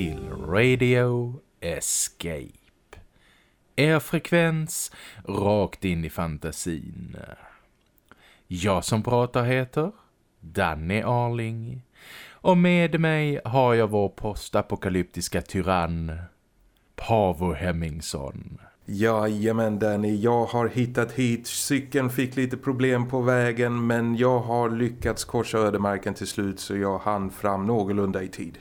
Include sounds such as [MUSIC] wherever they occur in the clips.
Till Radio Escape. Er frekvens rakt in i fantasin. Jag som pratar heter Danny Arling. Och med mig har jag vår postapokalyptiska tyrann Pavo Hemmingsson. Jajamän Danny, jag har hittat hit. Cykeln fick lite problem på vägen men jag har lyckats korsa ödemarken till slut så jag hann fram någorlunda i tid.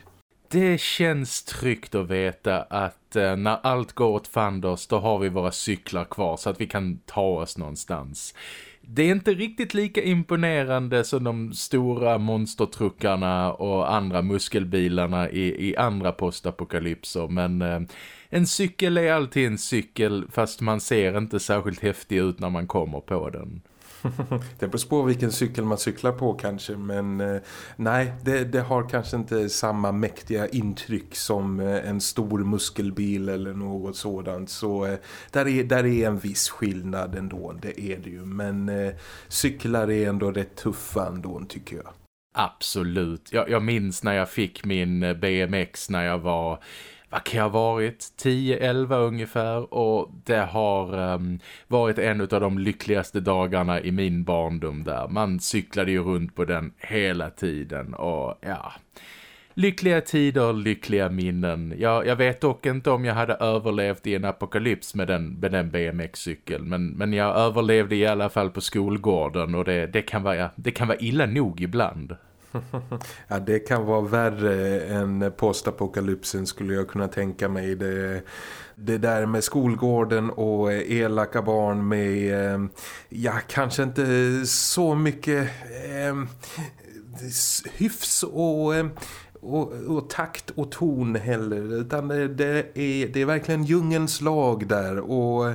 Det känns tryggt att veta att eh, när allt går åt fanders då har vi våra cyklar kvar så att vi kan ta oss någonstans. Det är inte riktigt lika imponerande som de stora monstertruckarna och andra muskelbilarna i, i andra postapokalypser men eh, en cykel är alltid en cykel fast man ser inte särskilt häftig ut när man kommer på den. [LAUGHS] det beror på vilken cykel man cyklar på kanske men eh, nej det, det, har kanske inte samma mäktiga intryck som eh, en stor muskelbil eller något sådant. Så eh, där, är, där är en viss skillnad ändå, det är det ju. Men eh, cyklar är ändå rätt tuffa ändå tycker jag. Absolut, jag, jag minns när jag fick min eh, BMX när jag var vad kan jag ha varit? 10-11 ungefär och det har um, varit en av de lyckligaste dagarna i min barndom där. Man cyklade ju runt på den hela tiden och ja... Lyckliga tider, lyckliga minnen. Jag, jag vet dock inte om jag hade överlevt i en apokalyps med den, med den BMX-cykeln. Men, men jag överlevde i alla fall på skolgården och det, det, kan vara, det kan vara illa nog ibland ja, det kan vara värre än postapokalypsen skulle jag kunna tänka mig. Det, det där med skolgården och elaka barn med, eh, ja kanske inte så mycket eh, hyfs och... Eh, och, och, takt och ton heller utan det, det, är, det är verkligen djungens lag där och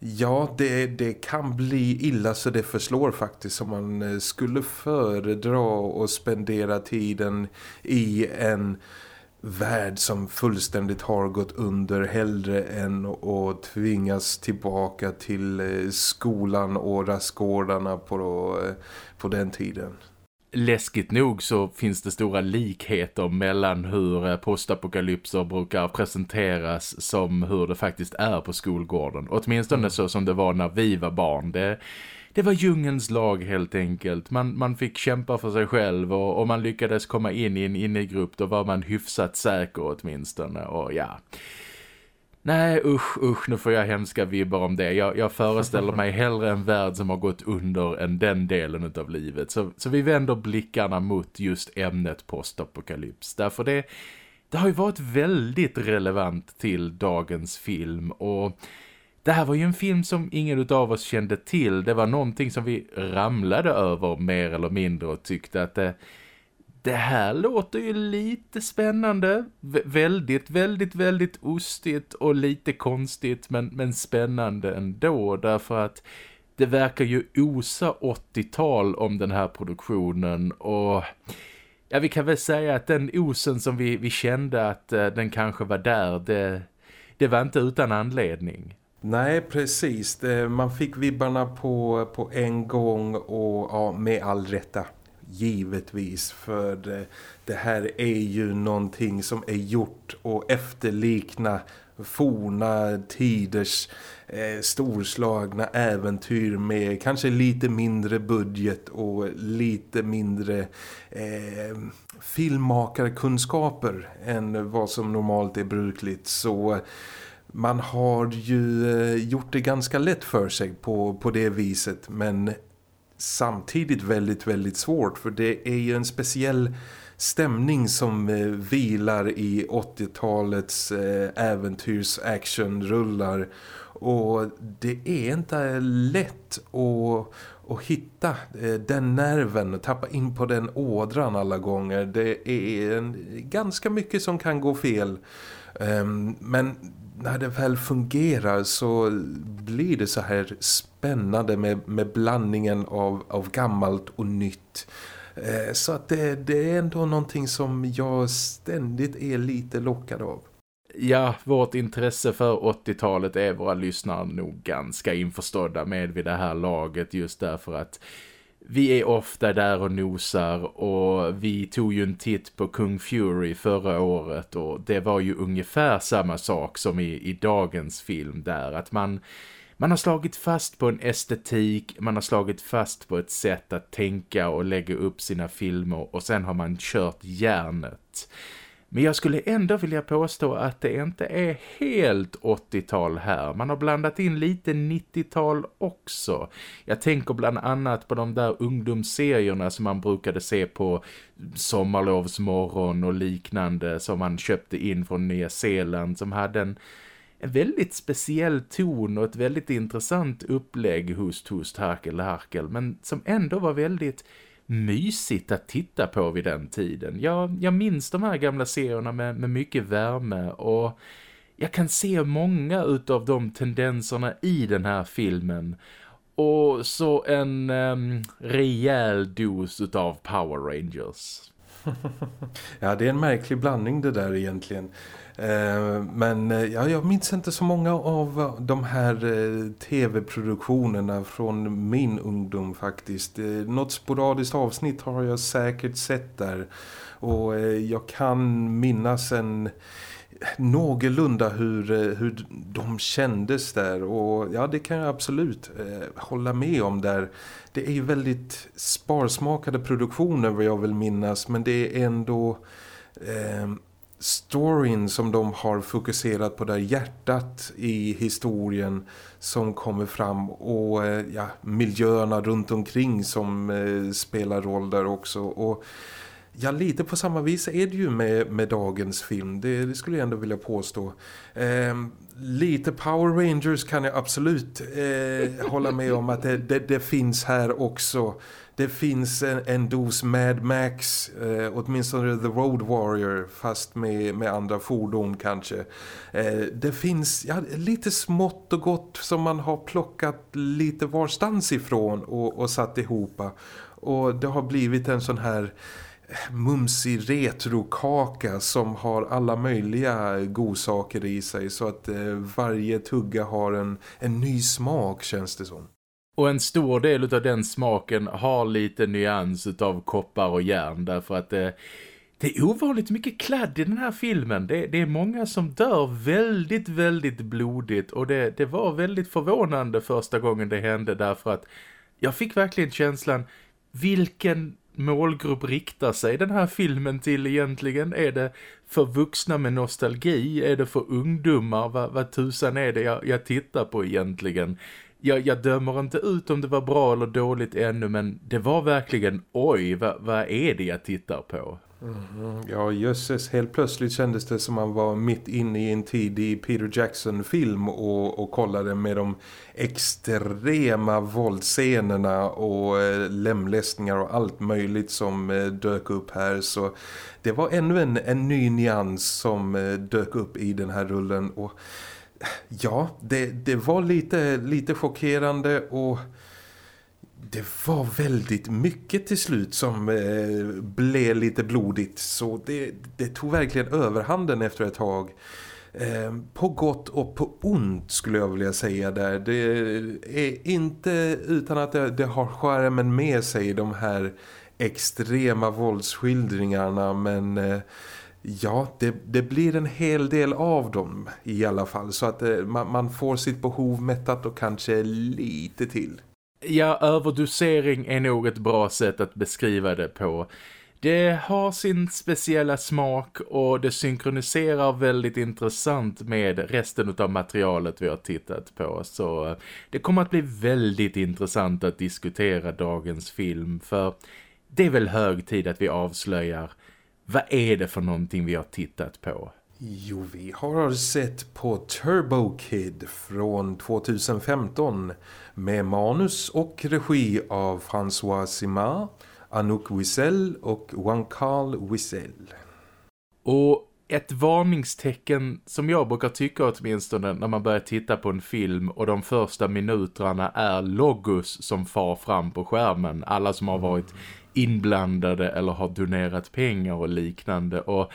Ja, det, det kan bli illa så det förslår faktiskt om man eh, skulle föredra att spendera tiden i en värld som fullständigt har gått under hellre än att tvingas tillbaka till eh, skolan och rastgårdarna på, eh, på den tiden läskigt nog så finns det stora likheter mellan hur eh, postapokalypser brukar presenteras som hur det faktiskt är på skolgården. Åtminstone mm. så som det var när vi var barn. Det, det var djungens lag helt enkelt. Man, man fick kämpa för sig själv och om man lyckades komma in i en innegrupp då var man hyfsat säker åtminstone. Och ja... Nej usch, usch, nu får jag hemska vibbar om det. Jag, jag föreställer mig hellre en värld som har gått under än den delen av livet. Så, så vi vänder blickarna mot just ämnet postapokalyps. Därför det, det har ju varit väldigt relevant till dagens film och... Det här var ju en film som ingen av oss kände till. Det var någonting som vi ramlade över mer eller mindre och tyckte att det, det här låter ju lite spännande. V väldigt, väldigt, väldigt ostigt och lite konstigt men, men spännande ändå därför att det verkar ju osa 80-tal om den här produktionen och ja vi kan väl säga att den osen som vi, vi kände att eh, den kanske var där, det, det var inte utan anledning. Nej, precis. Man fick vibbarna på, på en gång och ja, med all rätta givetvis för det, det, här är ju någonting som är gjort och efterlikna forna tiders eh, storslagna äventyr med kanske lite mindre budget och lite mindre eh, filmmakarkunskaper än vad som normalt är brukligt. Så man har ju eh, gjort det ganska lätt för sig på, på det viset. Men samtidigt väldigt, väldigt svårt för det är ju en speciell stämning som eh, vilar i 80-talets eh, äventyrs actionrullar och det är inte eh, lätt att, att hitta eh, den nerven och tappa in på den ådran alla gånger. Det är en, ganska mycket som kan gå fel. Ehm, men när det väl fungerar så blir det så här spännande med, med blandningen av, av gammalt och nytt. Eh, så att det, det är ändå någonting som jag ständigt är lite lockad av. Ja, vårt intresse för 80-talet är våra lyssnare nog ganska införstådda med vid det här laget just därför att vi är ofta där och nosar och vi tog ju en titt på Kung Fury förra året och det var ju ungefär samma sak som i, i dagens film där att man, man har slagit fast på en estetik, man har slagit fast på ett sätt att tänka och lägga upp sina filmer och sen har man kört järnet. Men jag skulle ändå vilja påstå att det inte är helt 80-tal här. Man har blandat in lite 90-tal också. Jag tänker bland annat på de där ungdomsserierna som man brukade se på sommarlovsmorgon och liknande som man köpte in från Nya Zeeland som hade en, en väldigt speciell ton och ett väldigt intressant upplägg hos Host Harkel Harkel men som ändå var väldigt mysigt att titta på vid den tiden. Jag, jag minns de här gamla serierna med, med mycket värme och jag kan se många utav de tendenserna i den här filmen. Och så en um, rejäl dos utav Power Rangers. [LAUGHS] ja, det är en märklig blandning det där egentligen. Eh, men eh, ja, jag minns inte så många av eh, de här tv-produktionerna från min ungdom faktiskt. Något sporadiskt avsnitt har jag säkert sett där. Och jag kan minnas en någorlunda hur, hur de kändes där och ja det kan jag absolut eh, hålla med om där. Det är ju väldigt sparsmakade produktioner vad jag vill minnas men det är ändå eh, storyn som de har fokuserat på där hjärtat i historien som kommer fram och eh, ja, miljöerna runt omkring som eh, spelar roll där också och Ja, lite på samma vis är det ju med, med dagens film. Det, det skulle jag ändå vilja påstå. Eh, lite Power Rangers kan jag absolut eh, hålla med om att det, det, det, finns här också. Det finns en, en dos Mad Max, eh, åtminstone The Road Warrior, fast med, med andra fordon kanske. Eh, det finns ja, lite smått och gott som man har plockat lite varstans ifrån och, och satt ihop. Och det har blivit en sån här eh, mumsig retrokaka som har alla möjliga godsaker i sig så att eh, varje tugga har en, en ny smak känns det som. Och en stor del av den smaken har lite nyans av koppar och järn därför att det, det är ovanligt mycket kladd i den här filmen. Det, det, är många som dör väldigt, väldigt blodigt och det, det var väldigt förvånande första gången det hände därför att jag fick verkligen känslan vilken målgrupp riktar sig den här filmen till egentligen? Är det för vuxna med nostalgi? Är det för ungdomar? Vad, vad tusan är det jag, jag tittar på egentligen? Jag, jag dömer inte ut om det var bra eller dåligt ännu men det var verkligen, oj, vad, vad är det jag tittar på? Mm, ja, jösses. Helt plötsligt kändes det som man var mitt inne i en tidig Peter Jackson-film och, och kollade med de extrema våldscenerna och eh, lemlästningar och allt möjligt som eh, dök upp här. Så det var ännu en, en ny nyans som eh, dök upp i den här rullen. Och ja, det, det var lite, lite chockerande och det var väldigt mycket till slut som eh, blev lite blodigt så det, det tog verkligen överhanden efter ett tag. Eh, på gott och på ont skulle jag vilja säga där. Det är inte utan att det, det har skärmen med sig de här extrema våldsskildringarna men... Eh, Ja, det, det, blir en hel del av dem i alla fall så att eh, man, man, får sitt behov mättat och kanske lite till. Ja, överdosering är nog ett bra sätt att beskriva det på. Det har sin speciella smak och det synkroniserar väldigt intressant med resten av materialet vi har tittat på. Så eh, det kommer att bli väldigt intressant att diskutera dagens film för det är väl hög tid att vi avslöjar vad är det för någonting vi har tittat på. Jo, vi har sett på Turbo Kid från 2015 med manus och regi av François Simard, Anouk Wiesel och Juan Carl Wiesel. Och ett varningstecken som jag brukar tycka åtminstone när man börjar titta på en film och de första minuterna är logos som far fram på skärmen. Alla som har varit inblandade eller har donerat pengar och liknande. Och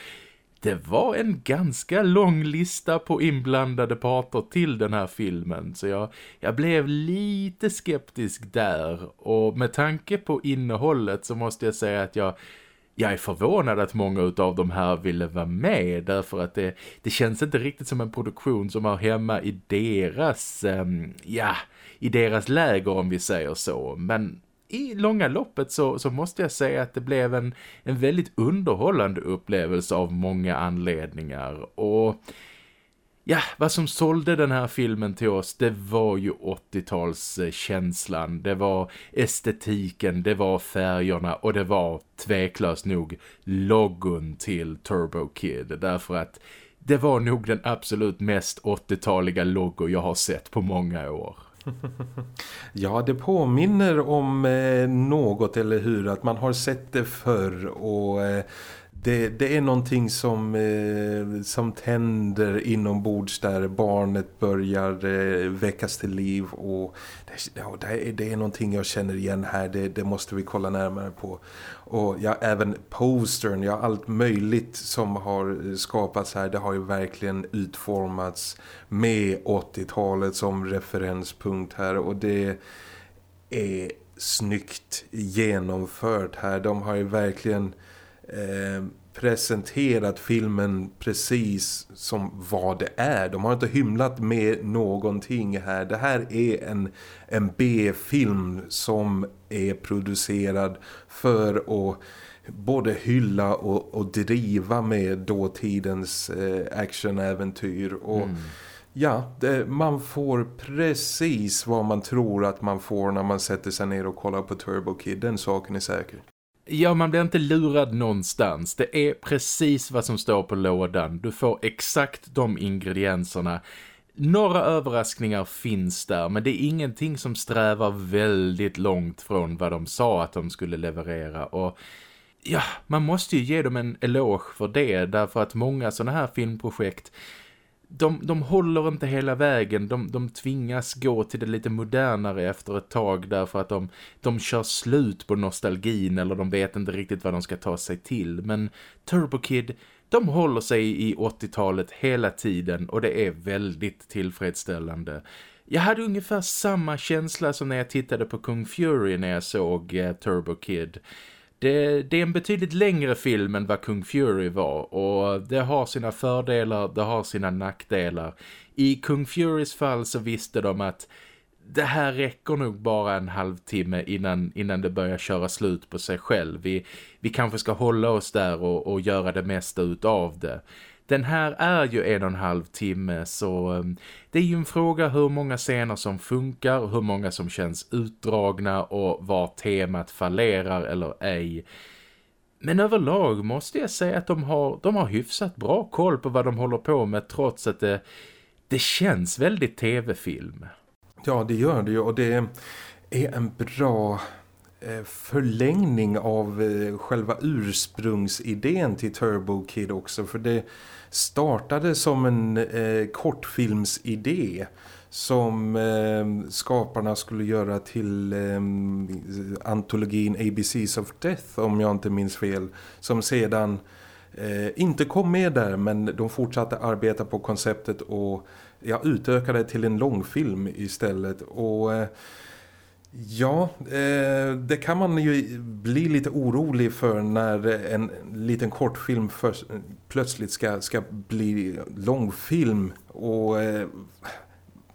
det var en ganska lång lista på inblandade parter till den här filmen. Så jag, jag blev lite skeptisk där. Och med tanke på innehållet så måste jag säga att jag jag är förvånad att många av de här ville vara med. Därför att det, det känns inte riktigt som en produktion som har hemma i deras, um, ja, i deras läger om vi säger så. Men i långa loppet så, så måste jag säga att det blev en, en väldigt underhållande upplevelse av många anledningar. Och ja, vad som sålde den här filmen till oss det var ju 80-talskänslan. Det var estetiken, det var färgerna och det var tveklöst nog logon till Turbo Kid. Därför att det var nog den absolut mest 80-taliga logo jag har sett på många år. [LAUGHS] Ja, det påminner om eh, något, eller hur? Att man har sett det förr och... Eh, det, det, är någonting som, eh, som tänder inombords där barnet börjar eh, väckas till liv och det, ja, det, är, det är någonting jag känner igen här, det, det måste vi kolla närmare på. Och ja, även postern, ja allt möjligt som har skapats här, det har ju verkligen utformats med 80-talet som referenspunkt här och det är snyggt genomfört här. De har ju verkligen eh, presenterat filmen precis som vad det är. De har inte hymlat med någonting här. Det här är en, en B-film som är producerad för att både hylla och, och driva med dåtidens eh, actionäventyr och mm. Ja, det, man får precis vad man tror att man får när man sätter sig ner och kollar på Turbo Kid. Den saken är säker. Ja, man blir inte lurad någonstans. Det är precis vad som står på lådan. Du får exakt de ingredienserna. Några överraskningar finns där, men det är ingenting som strävar väldigt långt från vad de sa att de skulle leverera. Och ja, man måste ju ge dem en eloge för det, därför att många sådana här filmprojekt de, de håller inte hela vägen. De, de tvingas gå till det lite modernare efter ett tag därför att de, de kör slut på nostalgin eller de vet inte riktigt vad de ska ta sig till. Men Turbo Kid, de håller sig i 80-talet hela tiden och det är väldigt tillfredsställande. Jag hade ungefär samma känsla som när jag tittade på Kung Fury när jag såg eh, Turbo Kid. Det, det, är en betydligt längre film än vad Kung Fury var och det har sina fördelar, det har sina nackdelar. I Kung Furys fall så visste de att det här räcker nog bara en halvtimme innan, innan det börjar köra slut på sig själv. Vi, vi kanske ska hålla oss där och, och göra det mesta utav det. Den här är ju en och en halv timme så ehm, det är ju en fråga hur många scener som funkar, hur många som känns utdragna och var temat fallerar eller ej. Men överlag måste jag säga att de har, de har hyfsat bra koll på vad de håller på med trots att det, det känns väldigt tv-film. Ja, det gör det ju och det är en bra Eh, förlängning av eh, själva ursprungsidén till Turbo Kid också. För det startade som en eh, kortfilmsidé som eh, skaparna skulle göra till eh, antologin ABCs of Death om jag inte minns fel som sedan eh, inte kom med där men de fortsatte arbeta på konceptet och ja, utökade till en långfilm istället. Och eh, Ja, eh, det kan man ju bli lite orolig för när en liten kortfilm för, plötsligt ska, ska bli långfilm och eh,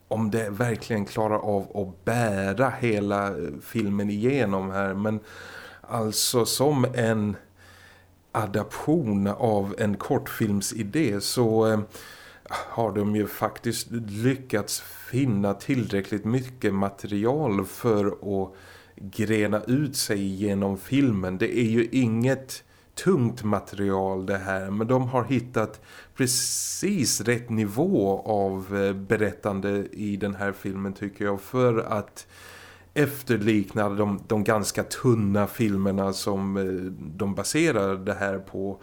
om det verkligen klarar av att bära hela eh, filmen igenom här. Men alltså som en adaption av en kortfilmsidé så eh, har de ju faktiskt lyckats finna tillräckligt mycket material för att grena ut sig genom filmen. Det är ju inget tungt material det här men de har hittat precis rätt nivå av eh, berättande i den här filmen tycker jag för att efterlikna de, de ganska tunna filmerna som eh, de baserar det här på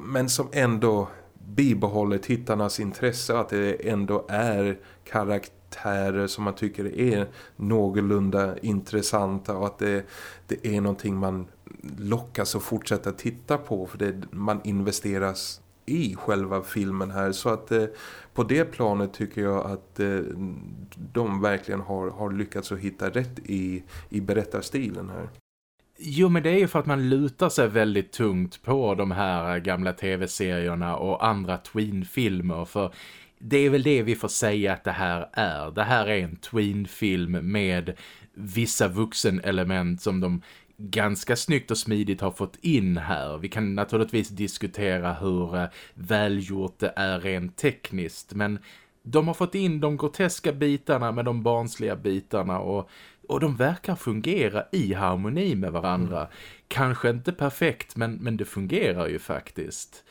men som ändå bibehåller tittarnas intresse att det ändå är karaktärer som man tycker är någorlunda intressanta och att det, det är någonting man lockas att fortsätta titta på för det, man investeras i själva filmen här. Så att eh, på det planet tycker jag att eh, de verkligen har, har lyckats att hitta rätt i, i berättarstilen här. Jo men det är ju för att man lutar sig väldigt tungt på de här gamla tv-serierna och andra tween-filmer för det är väl det vi får säga att det här är. Det här är en tween-film med vissa vuxenelement som de ganska snyggt och smidigt har fått in här. Vi kan naturligtvis diskutera hur eh, välgjort det är rent tekniskt men de har fått in de groteska bitarna med de barnsliga bitarna och, och de verkar fungera i harmoni med varandra. Mm. Kanske inte perfekt men, men det fungerar ju faktiskt.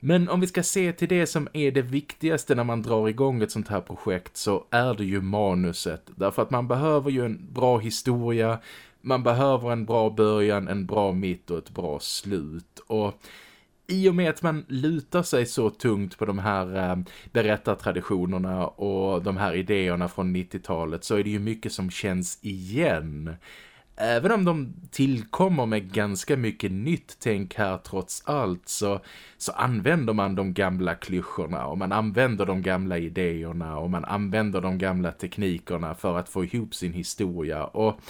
Men om vi ska se till det som är det viktigaste när man drar igång ett sånt här projekt så är det ju manuset. Därför att man behöver ju en bra historia, man behöver en bra början, en bra mitt och ett bra slut. Och i och med att man lutar sig så tungt på de här eh, berättartraditionerna och de här idéerna från 90-talet så är det ju mycket som känns igen. Även om de tillkommer med ganska mycket nytt tänk här trots allt så, så använder man de gamla klyschorna och man använder de gamla idéerna och man använder de gamla teknikerna för att få ihop sin historia och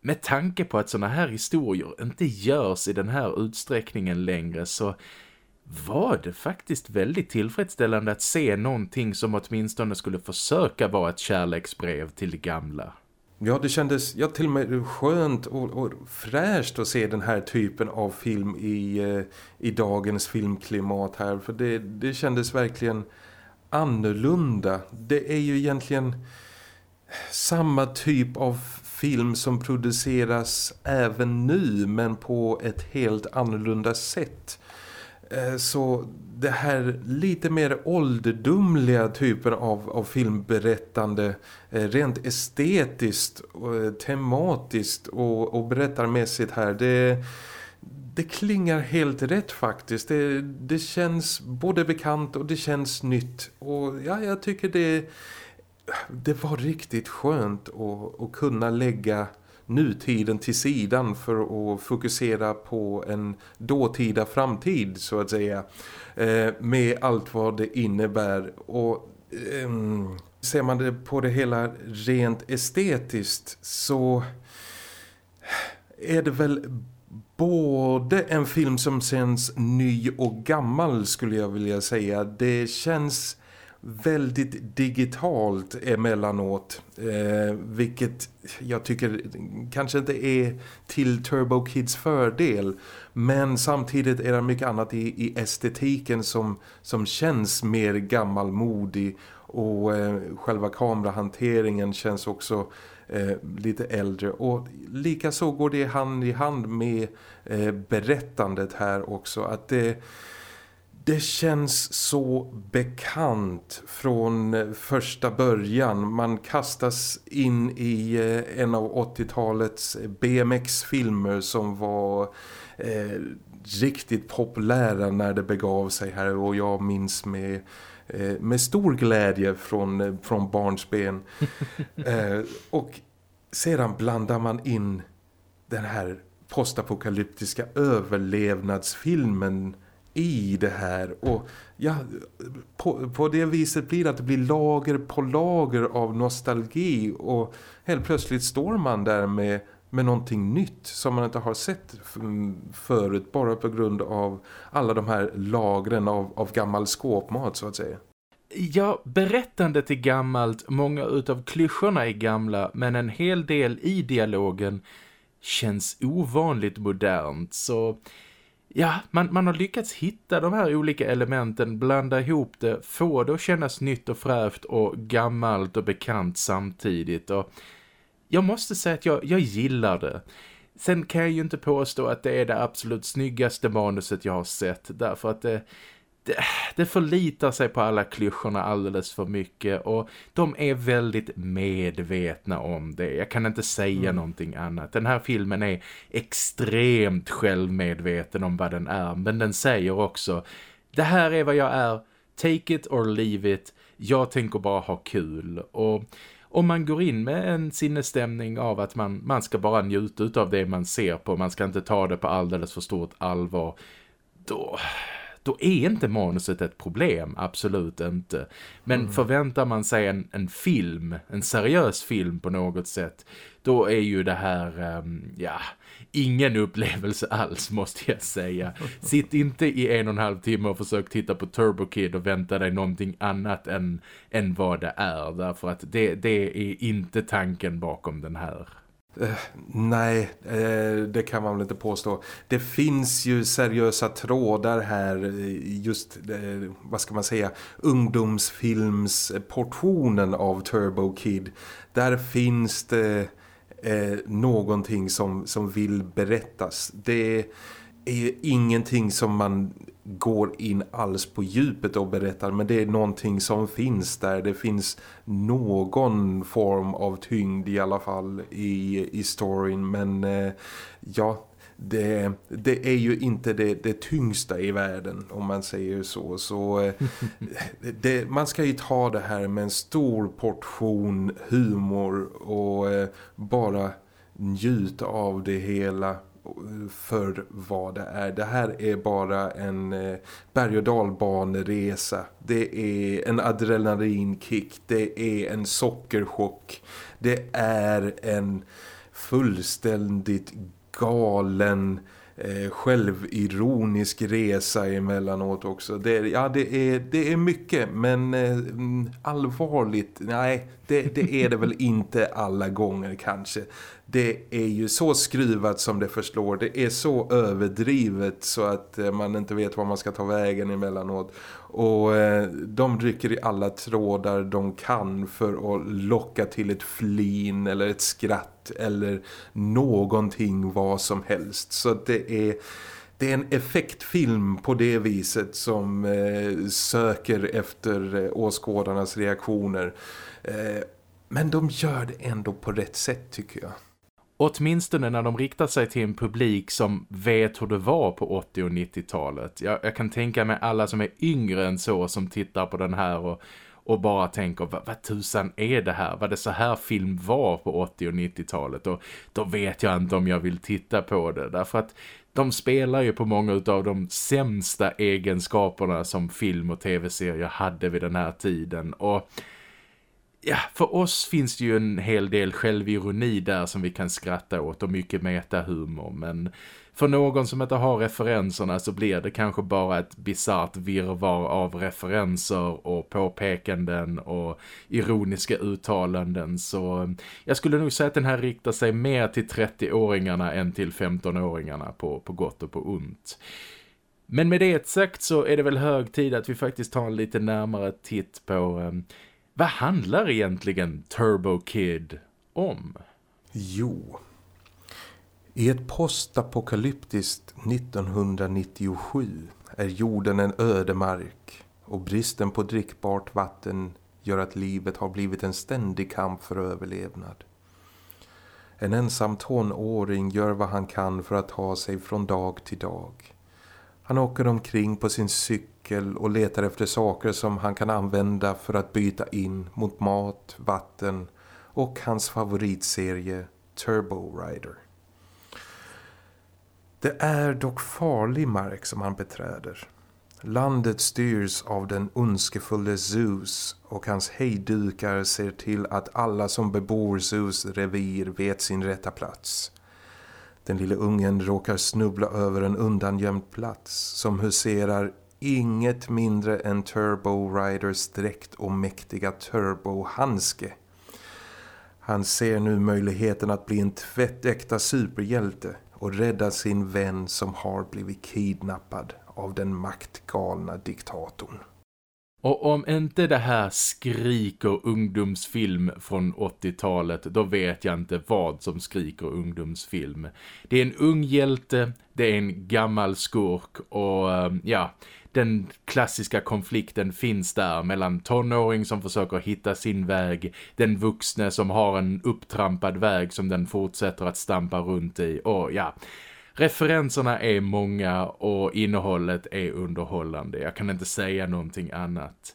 med tanke på att sådana här historier inte görs i den här utsträckningen längre så var det faktiskt väldigt tillfredsställande att se någonting som åtminstone skulle försöka vara ett kärleksbrev till det gamla. Ja, det kändes ja, till och med skönt och, och fräscht att se den här typen av film i, eh, i dagens filmklimat här. För det, det kändes verkligen annorlunda. Det är ju egentligen samma typ av film som produceras även nu men på ett helt annorlunda sätt. Eh, så det här lite mer ålderdomliga typen av, av filmberättande eh, rent estetiskt, eh, tematiskt och, och berättarmässigt här det, det klingar helt rätt faktiskt. Det, det känns både bekant och det känns nytt och ja, jag tycker det det var riktigt skönt att, att kunna lägga nutiden till sidan för att fokusera på en dåtida framtid så att säga eh, med allt vad det innebär och ehm, ser man det på det hela rent estetiskt så är det väl både en film som känns ny och gammal skulle jag vilja säga. Det känns väldigt digitalt emellanåt eh, vilket jag tycker kanske inte är till Turbo Kids fördel men samtidigt är det mycket annat i, i estetiken som, som känns mer gammalmodig och eh, själva kamerahanteringen känns också eh, lite äldre. Och likaså går det hand i hand med eh, berättandet här också att det det känns så bekant från första början. Man kastas in i eh, en av 80-talets BMX-filmer som var eh, riktigt populära när det begav sig här. Och jag minns med, eh, med stor glädje från, eh, från barnsben. [LAUGHS] eh, och sedan blandar man in den här postapokalyptiska överlevnadsfilmen i det här. Och ja, på, på det viset blir det att det blir lager på lager av nostalgi. Och helt plötsligt står man där med, med någonting nytt som man inte har sett förut bara på grund av alla de här lagren av, av gammal skåpmat så att säga. Ja, berättandet är gammalt, många utav klyschorna är gamla men en hel del i dialogen känns ovanligt modernt. Så ja, man, man har lyckats hitta de här olika elementen, blanda ihop det, få det att kännas nytt och fräscht och gammalt och bekant samtidigt. Och jag måste säga att jag, jag gillar det. Sen kan jag ju inte påstå att det är det absolut snyggaste manuset jag har sett, därför att det det, det förlitar sig på alla klyschorna alldeles för mycket och de är väldigt medvetna om det. Jag kan inte säga mm. någonting annat. Den här filmen är extremt självmedveten om vad den är men den säger också det här är vad jag är, take it or leave it, jag tänker bara ha kul och om man går in med en sinnesstämning av att man, man ska bara njuta av det man ser på, man ska inte ta det på alldeles för stort allvar, då, då är inte manuset ett problem, absolut inte. Men mm. förväntar man sig en, en film, en seriös film på något sätt, då är ju det här, um, ja, ingen upplevelse [LAUGHS] alls måste jag säga. Sitt inte i en och en halv timme och försök titta på Turbo Kid och vänta dig någonting annat än, än vad det är. Därför att det, det är inte tanken bakom den här. Uh, nej, uh, det kan man väl inte påstå. Det finns ju seriösa trådar här, just, uh, vad ska man säga, ungdomsfilmsportionen av Turbo Kid. Där finns det någonting som, som vill berättas. Det är ingenting som man går in alls på djupet och berättar men det är någonting som finns där. Det finns någon form av tyngd i alla fall i, i storyn men eh, ja, det, det är ju inte det, det tyngsta i världen om man säger så. Så eh, [LAUGHS] det, man ska ju ta det här med en stor portion humor och eh, bara njuta av det hela för vad det är. Det här är bara en eh, berg- och dalbaneresa. Det är en adrenalinkick. Det är en sockerchock. Det är en fullständigt galen eh, självironisk resa emellanåt också. Det, ja, det är, det är mycket men eh, allvarligt, nej det, det är det väl [LAUGHS] inte alla gånger kanske. Det är ju så skruvat som det förslår. Det är så överdrivet så att eh, man inte vet var man ska ta vägen emellanåt. Och eh, de rycker i alla trådar de kan för att locka till ett flin eller ett skratt eller någonting vad som helst. Så det är... Det är en effektfilm på det viset som eh, söker efter eh, åskådarnas reaktioner. Eh, men de gör det ändå på rätt sätt tycker jag. Åtminstone när de riktar sig till en publik som vet hur det var på 80- och 90-talet. Jag, jag, kan tänka mig alla som är yngre än så som tittar på den här och, och bara tänker, vad, vad tusan är det här? Vad det så här film var på 80- och 90-talet? Och då vet jag inte om jag vill titta på det. Därför att de spelar ju på många av de sämsta egenskaperna som film- och tv-serier hade vid den här tiden. Och ja, för oss finns det ju en hel del självironi där som vi kan skratta åt och mycket metahumor. Men för någon som inte har referenserna så blir det kanske bara ett bizart virvar av referenser och påpekanden och ironiska uttalanden. Så eh, jag skulle nog säga att den här riktar sig mer till 30-åringarna än till 15-åringarna på, på gott och på ont. Men med det sagt så är det väl hög tid att vi faktiskt tar en lite närmare titt på eh, vad handlar egentligen Turbo Kid om? Jo, i ett postapokalyptiskt 1997 är jorden en ödemark och bristen på drickbart vatten gör att livet har blivit en ständig kamp för överlevnad. En ensam tonåring gör vad han kan för att ta sig från dag till dag. Han åker omkring på sin cykel och letar efter saker som han kan använda för att byta in mot mat, vatten och hans favoritserie Turbo Rider. Det är dock farlig mark som han beträder. Landet styrs av den ondskefulle Zeus och hans hejdukar ser till att alla som bebor Zeus revir vet sin rätta plats. Den lille ungen råkar snubbla över en undangömd plats som huserar inget mindre än Turbo Riders dräkt och mäktiga Turbo-handske. Han ser nu möjligheten att bli en tvättäkta superhjälte och rädda sin vän som har blivit kidnappad av den maktgalna diktatorn. Och om inte det här skriker ungdomsfilm från 80-talet, då vet jag inte vad som skriker ungdomsfilm. Det är en ung hjälte, det är en gammal skurk och eh, ja, den klassiska konflikten finns där mellan tonåring som försöker hitta sin väg, den vuxne som har en upptrampad väg som den fortsätter att stampa runt i och ja, Referenserna är många och innehållet är underhållande. Jag kan inte säga någonting annat.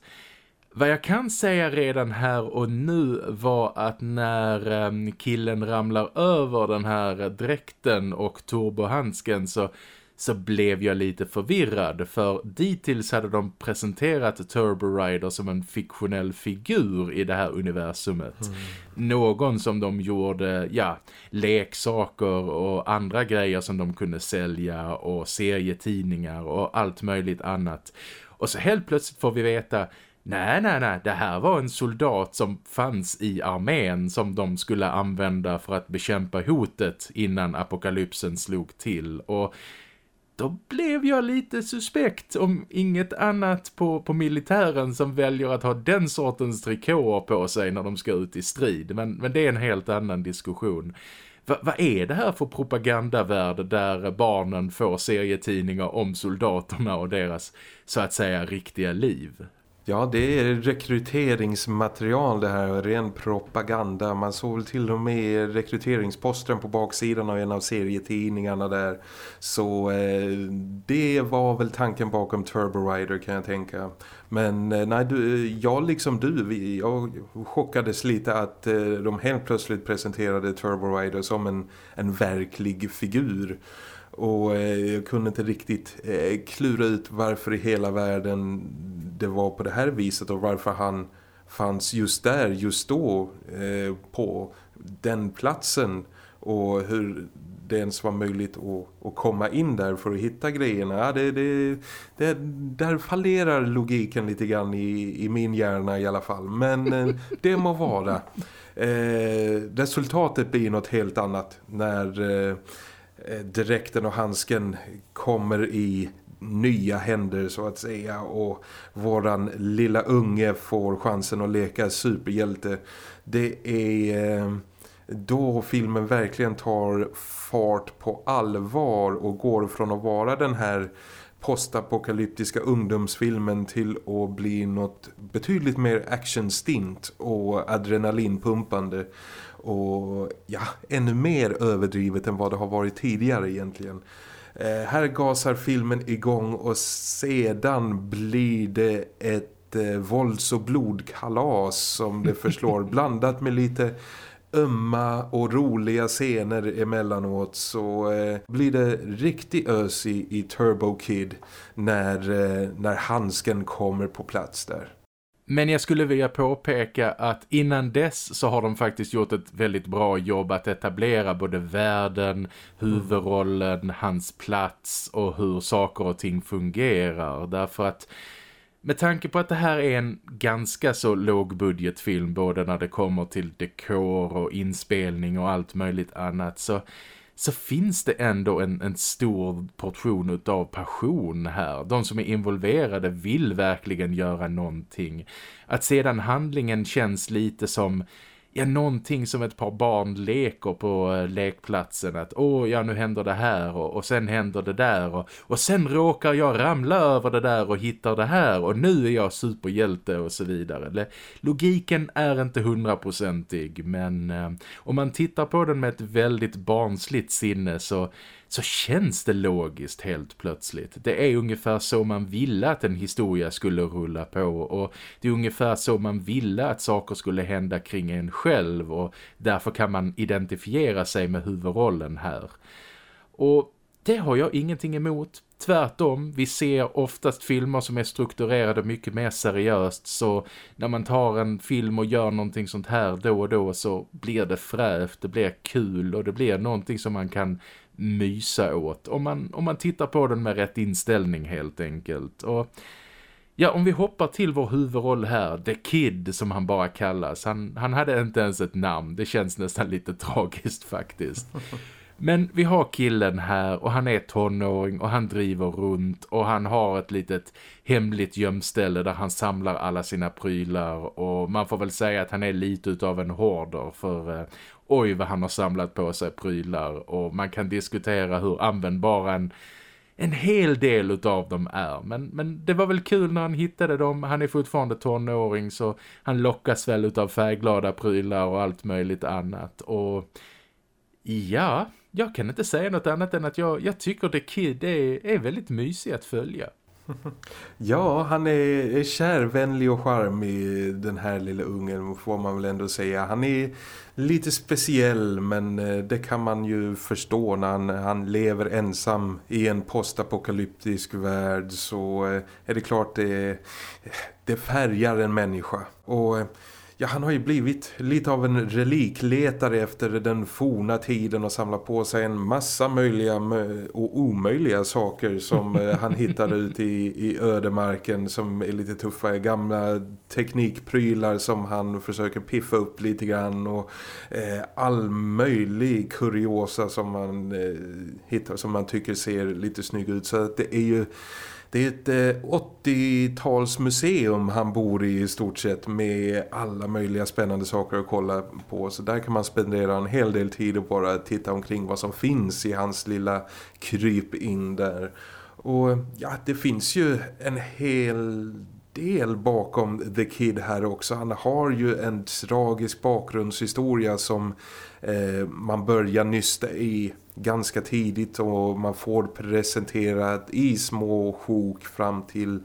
Vad jag kan säga redan här och nu var att när ehm, killen ramlar över den här dräkten och turbohandsken så, så blev jag lite förvirrad för dittills hade de presenterat Turbo Rider som en fiktionell figur i det här universumet. Mm. Någon som de gjorde, ja, leksaker och andra grejer som de kunde sälja och serietidningar och allt möjligt annat. Och så helt plötsligt får vi veta Nej, nej, nej. Det här var en soldat som fanns i armén som de skulle använda för att bekämpa hotet innan apokalypsen slog till. Och då blev jag lite suspekt om inget annat på, på militären som väljer att ha den sortens trikåer på sig när de ska ut i strid. Men, men det är en helt annan diskussion. Va, vad är det här för propagandavärld där barnen får serietidningar om soldaterna och deras så att säga riktiga liv? Ja, det är rekryteringsmaterial det här, ren propaganda. Man såg väl till och med rekryteringsposten på baksidan av en av serietidningarna där. Så eh, det var väl tanken bakom Turbo Rider kan jag tänka. Men eh, nej, du, jag liksom du, vi, jag chockades lite att eh, de helt plötsligt presenterade Turbo Rider som en, en verklig figur. Och eh, jag kunde inte riktigt eh, klura ut varför i hela världen det var på det här viset och varför han fanns just där, just då eh, på den platsen och hur det ens var möjligt att, att komma in där för att hitta grejerna. Ja, det, det, det, där fallerar logiken lite grann i, i min hjärna i alla fall. Men eh, det må vara. Eh, resultatet blir något helt annat när eh, Eh, dräkten och handsken kommer i nya händer så att säga och våran lilla unge får chansen att leka superhjälte. Det är eh, då filmen verkligen tar fart på allvar och går från att vara den här postapokalyptiska ungdomsfilmen till att bli något betydligt mer actionstint och adrenalinpumpande och ja, ännu mer överdrivet än vad det har varit tidigare egentligen. Eh, här gasar filmen igång och sedan blir det ett eh, vålds- och blodkalas som det förslår [LAUGHS] blandat med lite ömma och roliga scener emellanåt så eh, blir det riktig ös i, i Turbo Kid när, eh, när handsken kommer på plats där. Men jag skulle vilja påpeka att innan dess så har de faktiskt gjort ett väldigt bra jobb att etablera både världen, huvudrollen, hans plats och hur saker och ting fungerar. Därför att med tanke på att det här är en ganska så lågbudgetfilm både när det kommer till dekor och inspelning och allt möjligt annat så så finns det ändå en, en stor portion av passion här. De som är involverade vill verkligen göra någonting. Att sedan handlingen känns lite som ja, någonting som ett par barn leker på eh, lekplatsen. Att åh, ja nu händer det här och, och sen händer det där. Och, och sen råkar jag ramla över det där och hittar det här. Och nu är jag superhjälte och så vidare. Logiken är inte hundraprocentig men eh, om man tittar på den med ett väldigt barnsligt sinne så så känns det logiskt helt plötsligt. Det är ungefär så man ville att en historia skulle rulla på och det är ungefär så man ville att saker skulle hända kring en själv och därför kan man identifiera sig med huvudrollen här. Och det har jag ingenting emot. Tvärtom, vi ser oftast filmer som är strukturerade mycket mer seriöst så när man tar en film och gör någonting sånt här då och då så blir det fräscht, det blir kul och det blir någonting som man kan mysa åt. Om man, om man tittar på den med rätt inställning helt enkelt. Och ja, om vi hoppar till vår huvudroll här, The Kid som han bara kallas. Han, han hade inte ens ett namn, det känns nästan lite [LAUGHS] tragiskt faktiskt. Men vi har killen här och han är tonåring och han driver runt och han har ett litet hemligt gömställe där han samlar alla sina prylar och man får väl säga att han är lite utav en hårder för eh, oj vad han har samlat på sig prylar och man kan diskutera hur användbara en, en hel del utav dem är. Men, men det var väl kul när han hittade dem. Han är fortfarande tonåring så han lockas väl utav färgglada prylar och allt möjligt annat. Och ja, jag kan inte säga något annat än att jag, jag tycker The Kid är, är väldigt mysig att följa. [LAUGHS] Ja, han är, kärvänlig och charmig den här lilla ungen får man väl ändå säga. Han är lite speciell men eh, det kan man ju förstå när han, han lever ensam i en postapokalyptisk värld så eh, är det klart det, det färgar en människa. Och eh, ja, han har ju blivit lite av en relikletare efter den forna tiden och samlat på sig en massa möjliga och omöjliga saker som eh, [LAUGHS] han hittade ut i, i ödemarken som är lite tuffa. Gamla teknikprylar som han försöker piffa upp lite grann och eh, all möjlig kuriosa som man eh, hittar som man tycker ser lite snygg ut. Så det är ju det är ett eh, 80-talsmuseum han bor i i stort sett med alla möjliga spännande saker att kolla på. Så där kan man spendera en hel del tid och bara titta omkring vad som finns i hans lilla kryp in där. Och ja, det finns ju en hel del bakom The Kid här också. Han har ju en tragisk bakgrundshistoria som eh, man börjar nysta i ganska tidigt och man får presenterat i små sjok fram till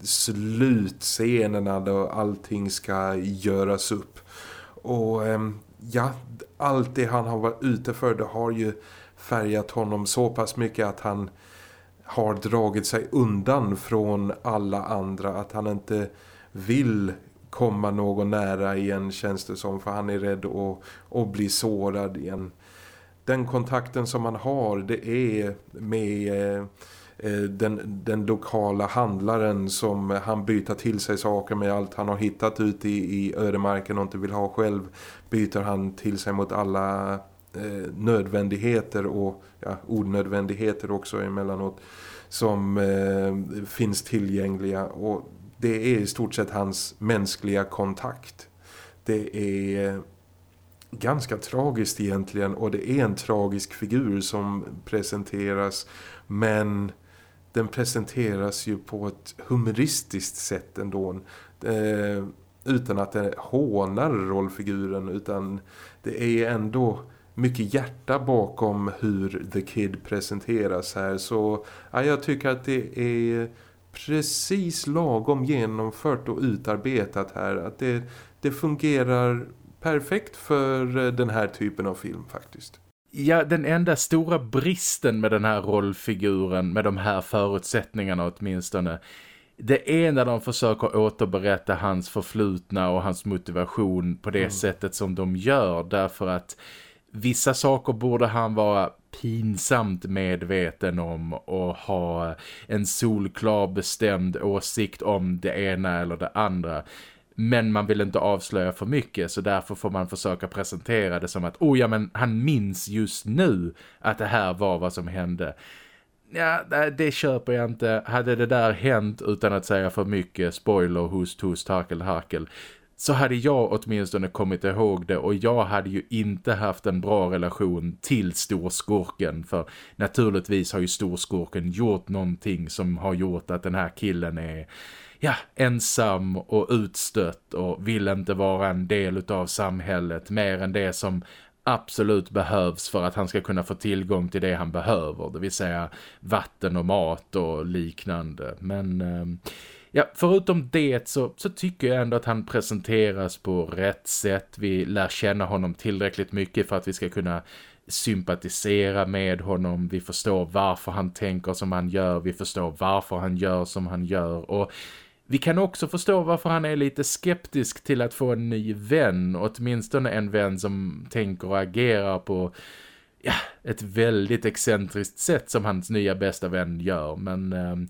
slutscenerna då allting ska göras upp. Och ehm, ja, allt det han har varit ute för det har ju färgat honom så pass mycket att han har dragit sig undan från alla andra. Att han inte vill komma någon nära igen känns det som för han är rädd att, att bli sårad igen den kontakten som man har det är med eh, eh, den, den lokala handlaren som han byter till sig saker med allt han har hittat ute i, i ödemarken och inte vill ha själv byter han till sig mot alla eh, nödvändigheter och ja, onödvändigheter också emellanåt som eh, finns tillgängliga och det är i stort sett hans mänskliga kontakt. Det är ganska tragiskt egentligen och det är en tragisk figur som presenteras men den presenteras ju på ett humoristiskt sätt ändå. Eh, utan att det hånar rollfiguren utan det är ändå mycket hjärta bakom hur The Kid presenteras här. Så ja, jag tycker att det är precis lagom genomfört och utarbetat här. Att det, det fungerar perfekt för eh, den här typen av film faktiskt. Ja, den enda stora bristen med den här rollfiguren, med de här förutsättningarna åtminstone, det är när de försöker återberätta hans förflutna och hans motivation på det mm. sättet som de gör. Därför att vissa saker borde han vara pinsamt medveten om och ha en solklar bestämd åsikt om det ena eller det andra. Men man vill inte avslöja för mycket så därför får man försöka presentera det som att oh ja men han minns just nu att det här var vad som hände. Ja, det köper jag inte. Hade det där hänt utan att säga för mycket spoiler, hos hust, harkel, harkel så hade jag åtminstone kommit ihåg det och jag hade ju inte haft en bra relation till storskurken för naturligtvis har ju storskurken gjort någonting som har gjort att den här killen är ja, ensam och utstött och vill inte vara en del av samhället mer än det som absolut behövs för att han ska kunna få tillgång till det han behöver. Det vill säga vatten och mat och liknande. Men eh, ja, förutom det så, så tycker jag ändå att han presenteras på rätt sätt. Vi lär känna honom tillräckligt mycket för att vi ska kunna sympatisera med honom. Vi förstår varför han tänker som han gör. Vi förstår varför han gör som han gör. Och vi kan också förstå varför han är lite skeptisk till att få en ny vän, åtminstone en vän som tänker och agerar på ja, ett väldigt excentriskt sätt som hans nya bästa vän gör. Men ehm,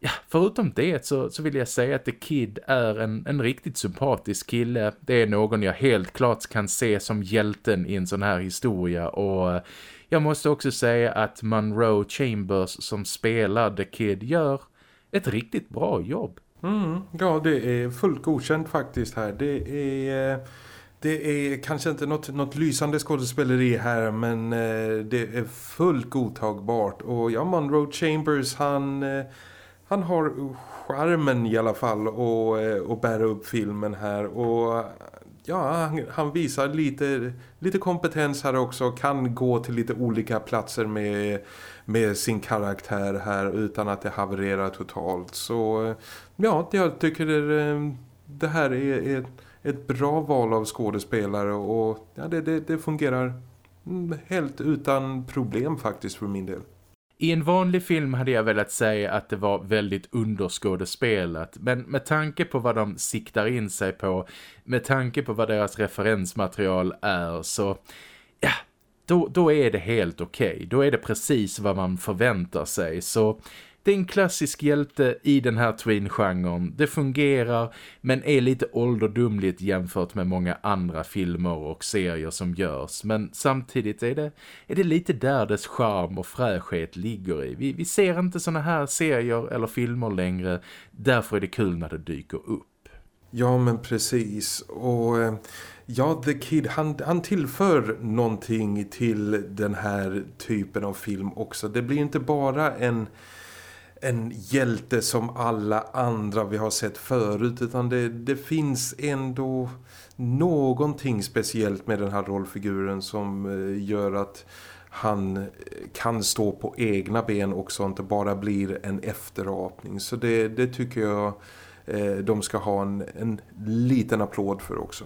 ja, förutom det så, så vill jag säga att The Kid är en, en riktigt sympatisk kille. Det är någon jag helt klart kan se som hjälten i en sån här historia och eh, jag måste också säga att Monroe Chambers som spelar The Kid gör ett riktigt bra jobb. Mm, ja, det är fullt godkänt faktiskt här. Det är... Det är kanske inte något, något lysande skådespeleri här men eh, det är fullt godtagbart. Och ja, Monroe Chambers han, eh, han har charmen i alla fall och, eh, och bära upp filmen här. Och ja, han, han, visar lite, lite kompetens här också. Kan gå till lite olika platser med, med sin karaktär här utan att det havererar totalt. Så ja, jag tycker det, eh, det här är ett, ett bra val av skådespelare och ja, det, det, det fungerar mm, helt utan problem faktiskt för min del. I en vanlig film hade jag velat säga att det var väldigt underskådespelat men med tanke på vad de siktar in sig på, med tanke på vad deras referensmaterial är så ja, då, då är det helt okej. Okay. Då är det precis vad man förväntar sig så det är en klassisk hjälte i den här twin-genren. Det fungerar men är lite ålderdomligt jämfört med många andra filmer och serier som görs. Men samtidigt är det, är det lite där dess charm och fräschhet ligger i. Vi, vi ser inte såna här serier eller filmer längre. Därför är det kul när det dyker upp. Ja men precis. Och eh, ja, The Kid han, han tillför någonting till den här typen av film också. Det blir inte bara en en hjälte som alla andra vi har sett förut utan det, det finns ändå någonting speciellt med den här rollfiguren som eh, gör att han eh, kan stå på egna ben också inte bara blir en efterapning. Så det, det tycker jag eh, de ska ha en, en liten applåd för också.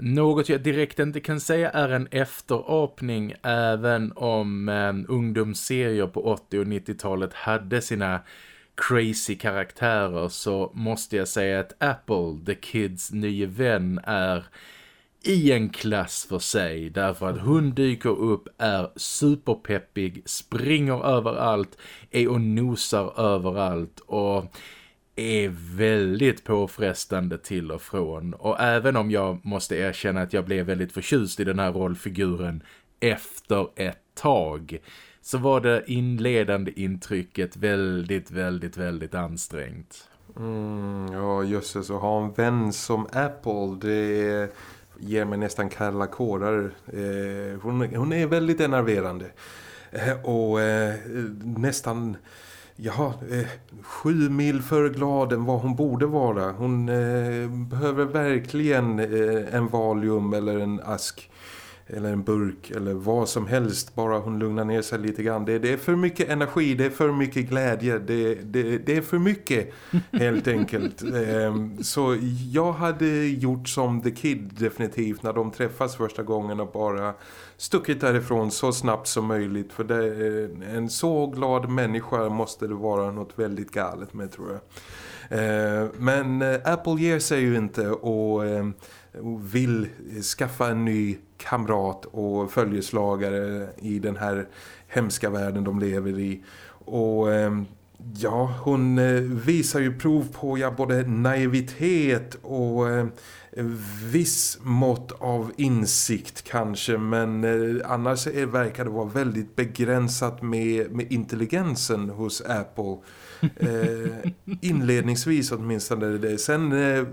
Något jag direkt inte kan säga är en efterapning även om eh, ungdomsserier på 80- och 90-talet hade sina crazy karaktärer så måste jag säga att Apple, The Kids nya vän, är i en klass för sig. Därför att hon dyker upp, är superpeppig, springer överallt, är och nosar överallt. Och är väldigt påfrestande till och från. Och även om jag måste erkänna att jag blev väldigt förtjust i den här rollfiguren efter ett tag så var det inledande intrycket väldigt, väldigt, väldigt ansträngt. Mm, ja, jösses. Och ha en vän som Apple, det ger mig nästan kalla kårar. Eh, hon, hon, är väldigt enerverande. Eh, och eh, nästan ja, eh, sju mil för glad än vad hon borde vara. Hon eh, behöver verkligen eh, en valium eller en ask eller en burk eller vad som helst bara hon lugnar ner sig lite grann. Det, det är för mycket energi, det är för mycket glädje, det, det, det är för mycket helt [LAUGHS] enkelt. Ehm, så jag hade gjort som The Kid definitivt när de träffas första gången och bara stuckit därifrån så snabbt som möjligt. För det, en så glad människa måste det vara något väldigt galet med tror jag. Eh, men eh, Apple ger sig ju inte eh, och vill skaffa en ny kamrat och följeslagare i den här hemska världen de lever i. Och ja, hon eh, visar ju prov på ja, både naivitet och eh, viss mått av insikt kanske men eh, annars är, verkar det vara väldigt begränsat med, med intelligensen hos Apple. [LAUGHS] Eh, inledningsvis åtminstone det. Sen eh,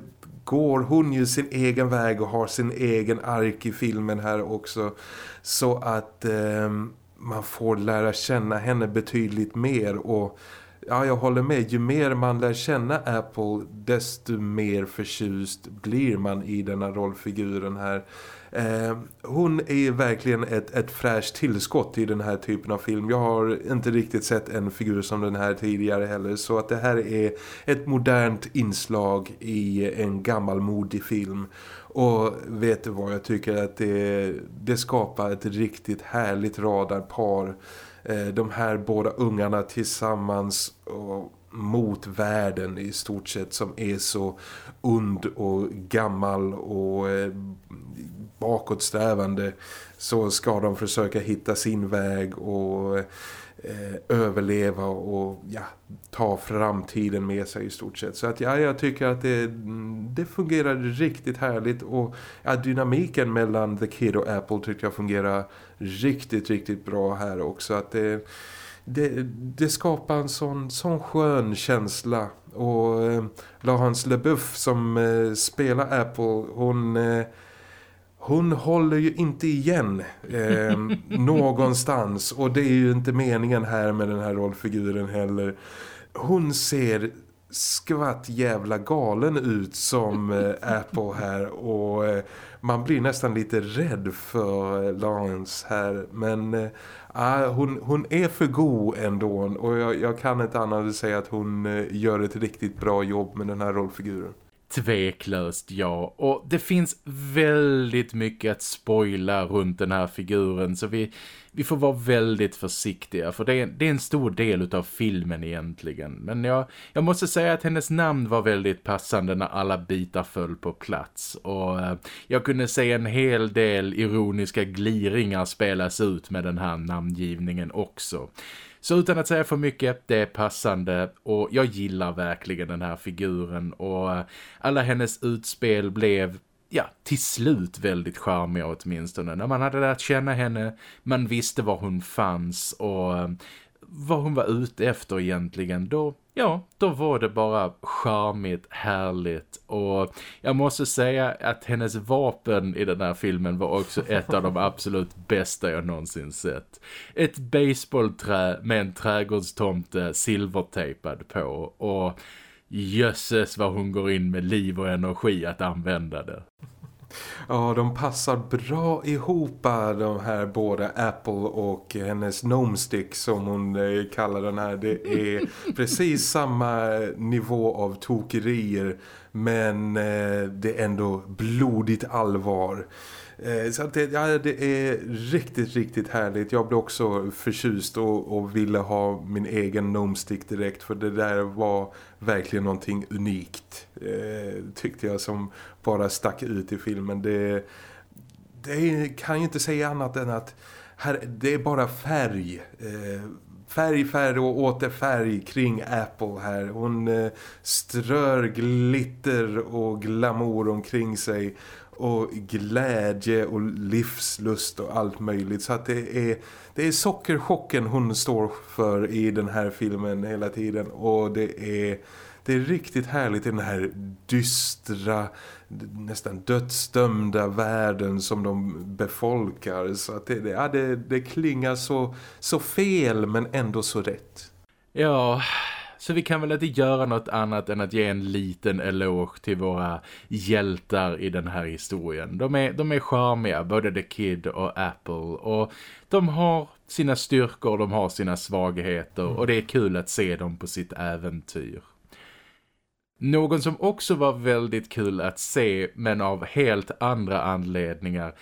går hon ju sin egen väg och har sin egen ark i filmen här också. Så att eh, man får lära känna henne betydligt mer och ja, jag håller med. Ju mer man lär känna Apple desto mer förtjust blir man i denna rollfiguren här. Eh, hon är verkligen ett, ett fräscht tillskott i den här typen av film. Jag har inte riktigt sett en figur som den här tidigare heller. Så att det här är ett modernt inslag i en gammalmodig film. Och vet du vad, jag tycker att det, det skapar ett riktigt härligt radarpar. Eh, de här båda ungarna tillsammans och mot världen i stort sett som är så und och gammal och eh, bakåtsträvande så ska de försöka hitta sin väg och eh, eh, överleva och ja, ta framtiden med sig i stort sett. Så att ja, jag tycker att det, det fungerar riktigt härligt och ja, dynamiken mellan The Kid och Apple tycker jag fungerar riktigt, riktigt bra här också. Att det, det, det skapar en sån, sån skön känsla och eh, Lahans LeBuff som eh, spelar Apple, hon... Eh, hon håller ju inte igen eh, [LAUGHS] någonstans och det är ju inte meningen här med den här rollfiguren heller. Hon ser skvatt jävla galen ut som eh, Apple här och eh, man blir nästan lite rädd för eh, Lawrence här men äh, hon, hon är för god ändå och jag, jag kan inte annat än säga att hon äh, gör ett riktigt bra jobb med den här rollfiguren. Tveklöst ja. Och det finns väldigt mycket att spoila runt den här figuren så vi, vi får vara väldigt försiktiga för det är, det är en stor del av filmen egentligen. Men jag, jag måste säga att hennes namn var väldigt passande när alla bitar föll på plats och eh, jag kunde se en hel del ironiska gliringar spelas ut med den här namngivningen också. Så utan att säga för mycket, det är passande och jag gillar verkligen den här figuren och eh, alla hennes utspel blev ja, till slut väldigt charmiga åtminstone. När man hade lärt känna henne, man visste var hon fanns och eh, vad hon var ute efter egentligen, då, ja, då var det bara charmigt, härligt och jag måste säga att hennes vapen i den här filmen var också ett av de absolut bästa jag någonsin sett. Ett baseballträ med en trädgårdstomte silvertejpad på och jösses vad hon går in med liv och energi att använda det. Ja, de passar bra ihop de här båda Apple och hennes Gnome Stick som hon eh, kallar den här. Det är [LAUGHS] precis samma nivå av tokerier men eh, det är ändå blodigt allvar. Eh, så det, ja, det är riktigt, riktigt härligt. Jag blev också förtjust och, och ville ha min egen gnomstick direkt för det där var verkligen någonting unikt eh, tyckte jag som bara stack ut i filmen. Det, det kan ju inte säga annat än att här, det är bara färg. Eh, färg, färg och åter färg kring Apple här. Hon eh, strör glitter och glamour omkring sig och glädje och livslust och allt möjligt. Så att det är, det är sockerchocken hon står för i den här filmen hela tiden. Och det är, det är riktigt härligt i den här dystra, nästan dödsdömda världen som de befolkar. Så att det, ja, det, det klingar så, så fel men ändå så rätt. Ja, så vi kan väl inte göra något annat än att ge en liten eloge till våra hjältar i den här historien. De är, de är charmiga, både The Kid och Apple. Och de har sina styrkor, de har sina svagheter. Och det är kul att se dem på sitt äventyr. Någon som också var väldigt kul att se men av helt andra anledningar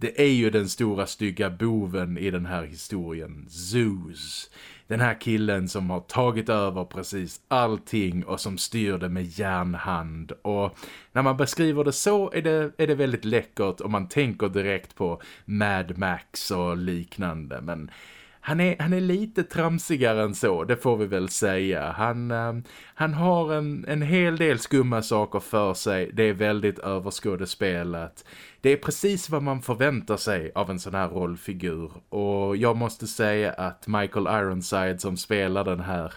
det är ju den stora stygga boven i den här historien, Zeus. Den här killen som har tagit över precis allting och som styr det med järnhand. Och när man beskriver det så är det, är det väldigt läckert och man tänker direkt på Mad Max och liknande. Men han är, han är lite tramsigare än så, det får vi väl säga. Han, eh, han har en, en hel del skumma saker för sig. Det är väldigt överskådespelat. Det är precis vad man förväntar sig av en sån här rollfigur. Och jag måste säga att Michael Ironside som spelar den här...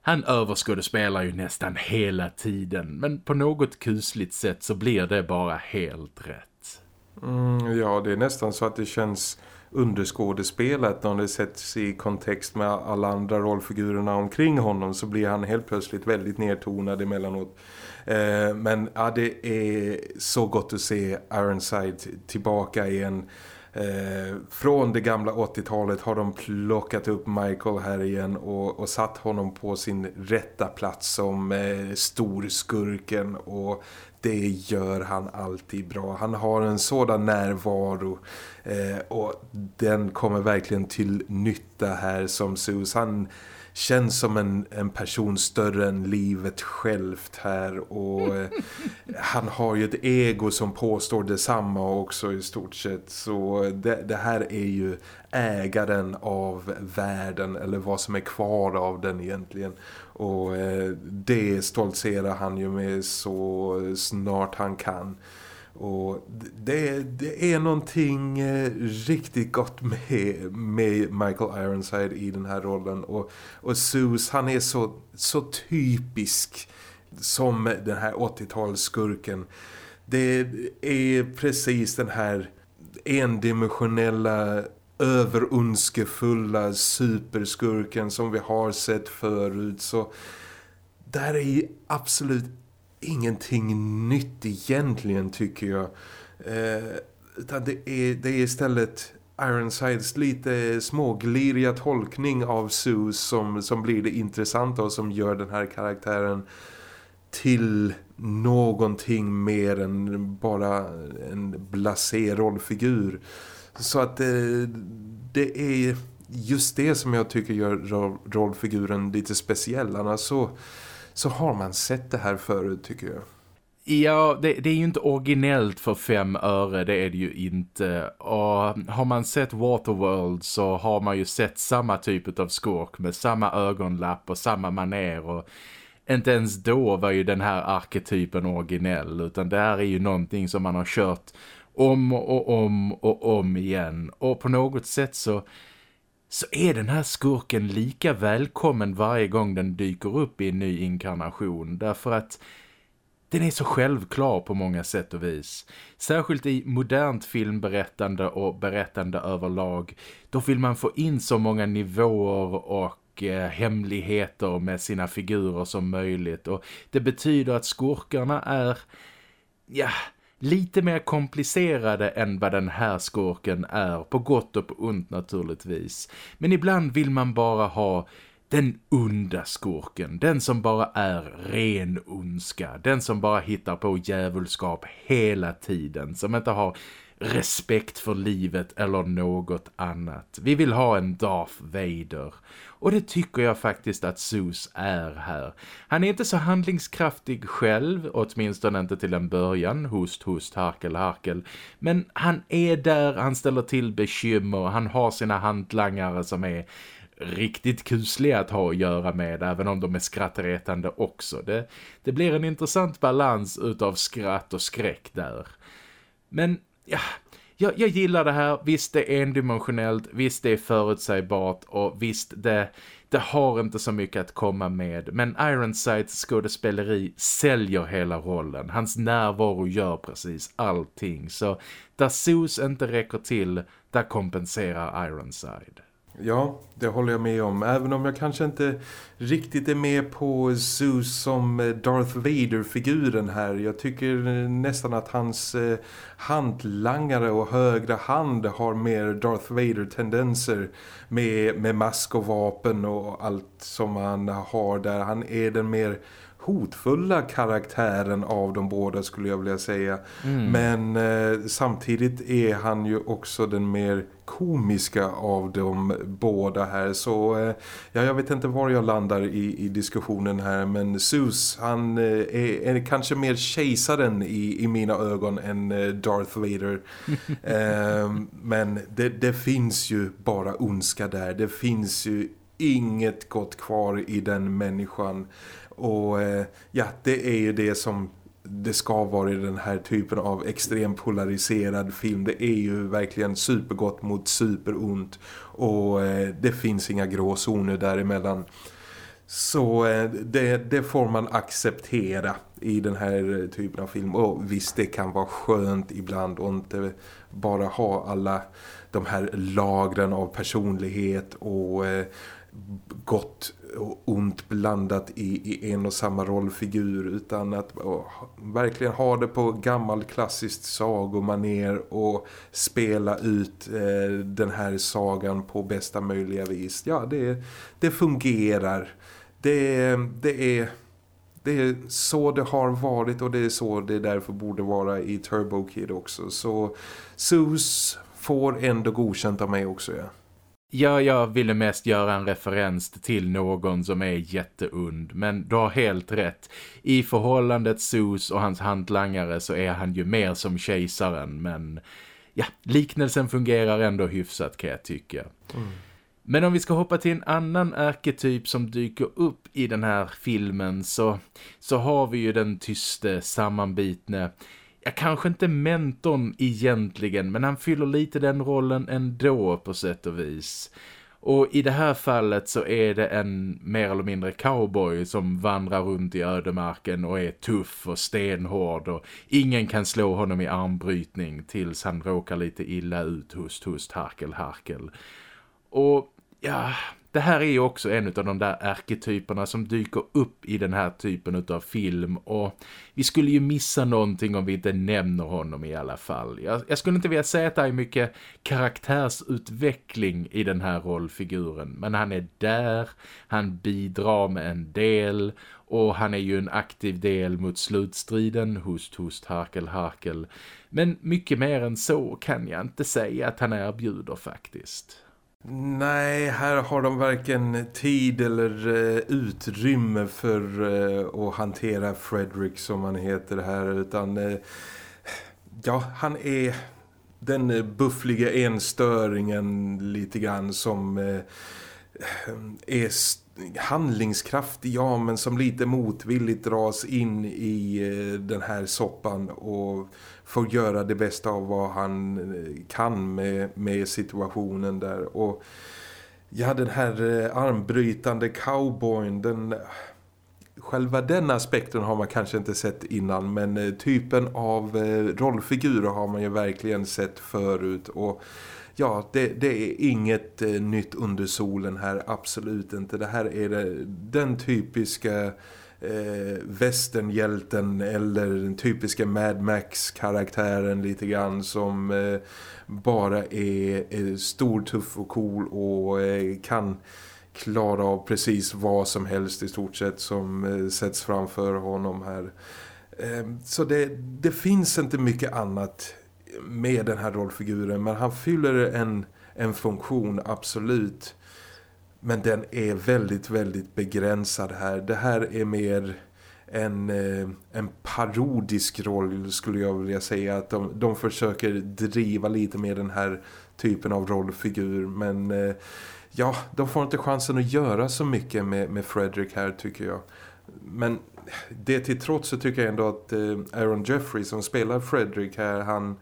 Han överskådespelar ju nästan hela tiden. Men på något kusligt sätt så blir det bara helt rätt. Mm, ja, det är nästan så att det känns underskådespelat när det sätts i kontext med alla andra rollfigurerna omkring honom så blir han helt plötsligt väldigt nedtonad emellanåt. Eh, men ja, det är så gott att se Ironside tillbaka igen. Eh, från det gamla 80-talet har de plockat upp Michael här igen och, och satt honom på sin rätta plats som eh, storskurken och det gör han alltid bra. Han har en sådan närvaro eh, och den kommer verkligen till nytta här som Sus. Han känns som en, en person större än livet självt här och eh, [LAUGHS] han har ju ett ego som påstår detsamma också i stort sett så det, det, här är ju ägaren av världen eller vad som är kvar av den egentligen och eh, det stoltserar han ju med så snart han kan och det, det är någonting eh, riktigt gott med, med Michael Ironside i den här rollen. Och, och Sus, han är så, så typisk som den här 80-talsskurken. Det är precis den här endimensionella överunskefulla superskurken som vi har sett förut så där är absolut ingenting nytt egentligen tycker jag. Eh, utan det är, det är istället Ironsides lite smågliriga tolkning av Sue som, som blir det intressanta och som gör den här karaktären till någonting mer än bara en blasé rollfigur. Så att det, det är just det som jag tycker gör rollfiguren lite speciell. Annars så, så har man sett det här förut tycker jag. Ja, det, det, är ju inte originellt för fem öre, det är det ju inte. Och har man sett Waterworld så har man ju sett samma typ av skurk med samma ögonlapp och samma maner och inte ens då var ju den här arketypen originell utan det här är ju någonting som man har kört om och om och om igen. Och på något sätt så, så är den här skurken lika välkommen varje gång den dyker upp i en ny inkarnation. Därför att den är så självklar på många sätt och vis. Särskilt i modernt filmberättande och berättande överlag. Då vill man få in så många nivåer och eh, hemligheter med sina figurer som möjligt. Och det betyder att skurkarna är... Ja, lite mer komplicerade än vad den här skurken är. På gott och på ont naturligtvis. Men ibland vill man bara ha den onda skurken, den som bara är ren ondska, den som bara hittar på djävulskap hela tiden, som inte har respekt för livet eller något annat. Vi vill ha en Darth Vader. Och det tycker jag faktiskt att Zeus är här. Han är inte så handlingskraftig själv, åtminstone inte till en början. Host, host, harkel, harkel. Men han är där, han ställer till bekymmer, han har sina hantlangare som är riktigt kusliga att ha att göra med även om de är skrattretande också. Det, det blir en intressant balans utav skratt och skräck där. Men ja, jag, jag gillar det här. Visst det är endimensionellt, visst det är förutsägbart och visst det, det har inte så mycket att komma med. Men Ironsides skådespeleri säljer hela rollen. Hans närvaro gör precis allting. Så där Zeus inte räcker till, där kompenserar Ironside. Ja, det håller jag med om. Även om jag kanske inte riktigt är med på Zeus som eh, Darth Vader-figuren här. Jag tycker eh, nästan att hans eh, handlangare och högra hand har mer Darth Vader-tendenser med, med mask och vapen och allt som han har där. Han är den mer hotfulla karaktären av de båda skulle jag vilja säga. Mm. Men eh, samtidigt är han ju också den mer komiska av de båda här. Så eh, ja, jag vet inte var jag landar i, i diskussionen här. Men Zeus, han eh, är, är, kanske mer kejsaren i, i mina ögon än eh, Darth Vader. [LAUGHS] Ehm, men det, det finns ju bara ondska där. Det finns ju inget gott kvar i den människan. Och eh, ja, det är ju det som det ska vara i den här typen av extremt polariserad film. Det är ju verkligen supergott mot superont och eh, det finns inga gråzoner däremellan. Så eh, det, det, får man acceptera i den här typen av film. Och visst, det kan vara skönt ibland och inte bara ha alla de här lagren av personlighet och gott ont blandat i, i en och samma rollfigur utan att åh, verkligen ha det på gammal klassiskt sagomaner och spela ut eh, den här sagan på bästa möjliga vis. Ja, det, det fungerar. Det, det är... Det är så det har varit och det är så det därför borde vara i Turbo Kid också. Så Sus får ändå godkänt av mig också, ja. Ja, jag ville mest göra en referens till någon som är jätteund. Men du har helt rätt. I förhållandet Sus och hans hantlangare så är han ju mer som kejsaren. Men ja, liknelsen fungerar ändå hyfsat kan jag tycka. Mm. Men om vi ska hoppa till en annan arketyp som dyker upp i den här filmen så, så har vi ju den tyste, sammanbitne ja, kanske inte mentorn egentligen men han fyller lite den rollen ändå på sätt och vis. Och i det här fallet så är det en mer eller mindre cowboy som vandrar runt i ödemarken och är tuff och stenhård och ingen kan slå honom i armbrytning tills han råkar lite illa ut, hust, hust, harkel, harkel. Och ja, det här är ju också en av de där arketyperna som dyker upp i den här typen av film och vi skulle ju missa någonting om vi inte nämner honom i alla fall. Jag, jag skulle inte vilja säga att det är mycket karaktärsutveckling i den här rollfiguren men han är där, han bidrar med en del och han är ju en aktiv del mot slutstriden, host, host, harkel, harkel. Men mycket mer än så kan jag inte säga att han erbjuder faktiskt. Nej, här har de varken tid eller eh, utrymme för eh, att hantera Fredrik som han heter här utan eh, ja, han är den buffliga enstöringen lite grann som eh, är handlingskraftig, ja men som lite motvilligt dras in i eh, den här soppan och får göra det bästa av vad han eh, kan med, med situationen där. Och ja, den här eh, armbrytande cowboyen, den, själva den aspekten har man kanske inte sett innan. Men typen av rollfigurer har man ju verkligen sett förut. Och ja, det, det, är inget eh, nytt under solen här, absolut inte. Det här är det, den typiska eh, västernhjälten eller den typiska Mad Max-karaktären lite grann som eh, bara är, är stor, tuff och cool och eh, kan klara av precis vad som helst i stort sett som eh, sätts framför honom här. Ehm, så det, det finns inte mycket annat med den här rollfiguren men han fyller en, en funktion absolut men den är väldigt, väldigt begränsad här. Det här är mer en, eh, en parodisk roll skulle jag vilja säga. Att de, de försöker driva lite med den här typen av rollfigur. Men eh, ja, de får inte chansen att göra så mycket med, med Fredrik här tycker jag. Men det till trots så tycker jag ändå att eh, Aaron Jeffrey som spelar Fredrik här, han,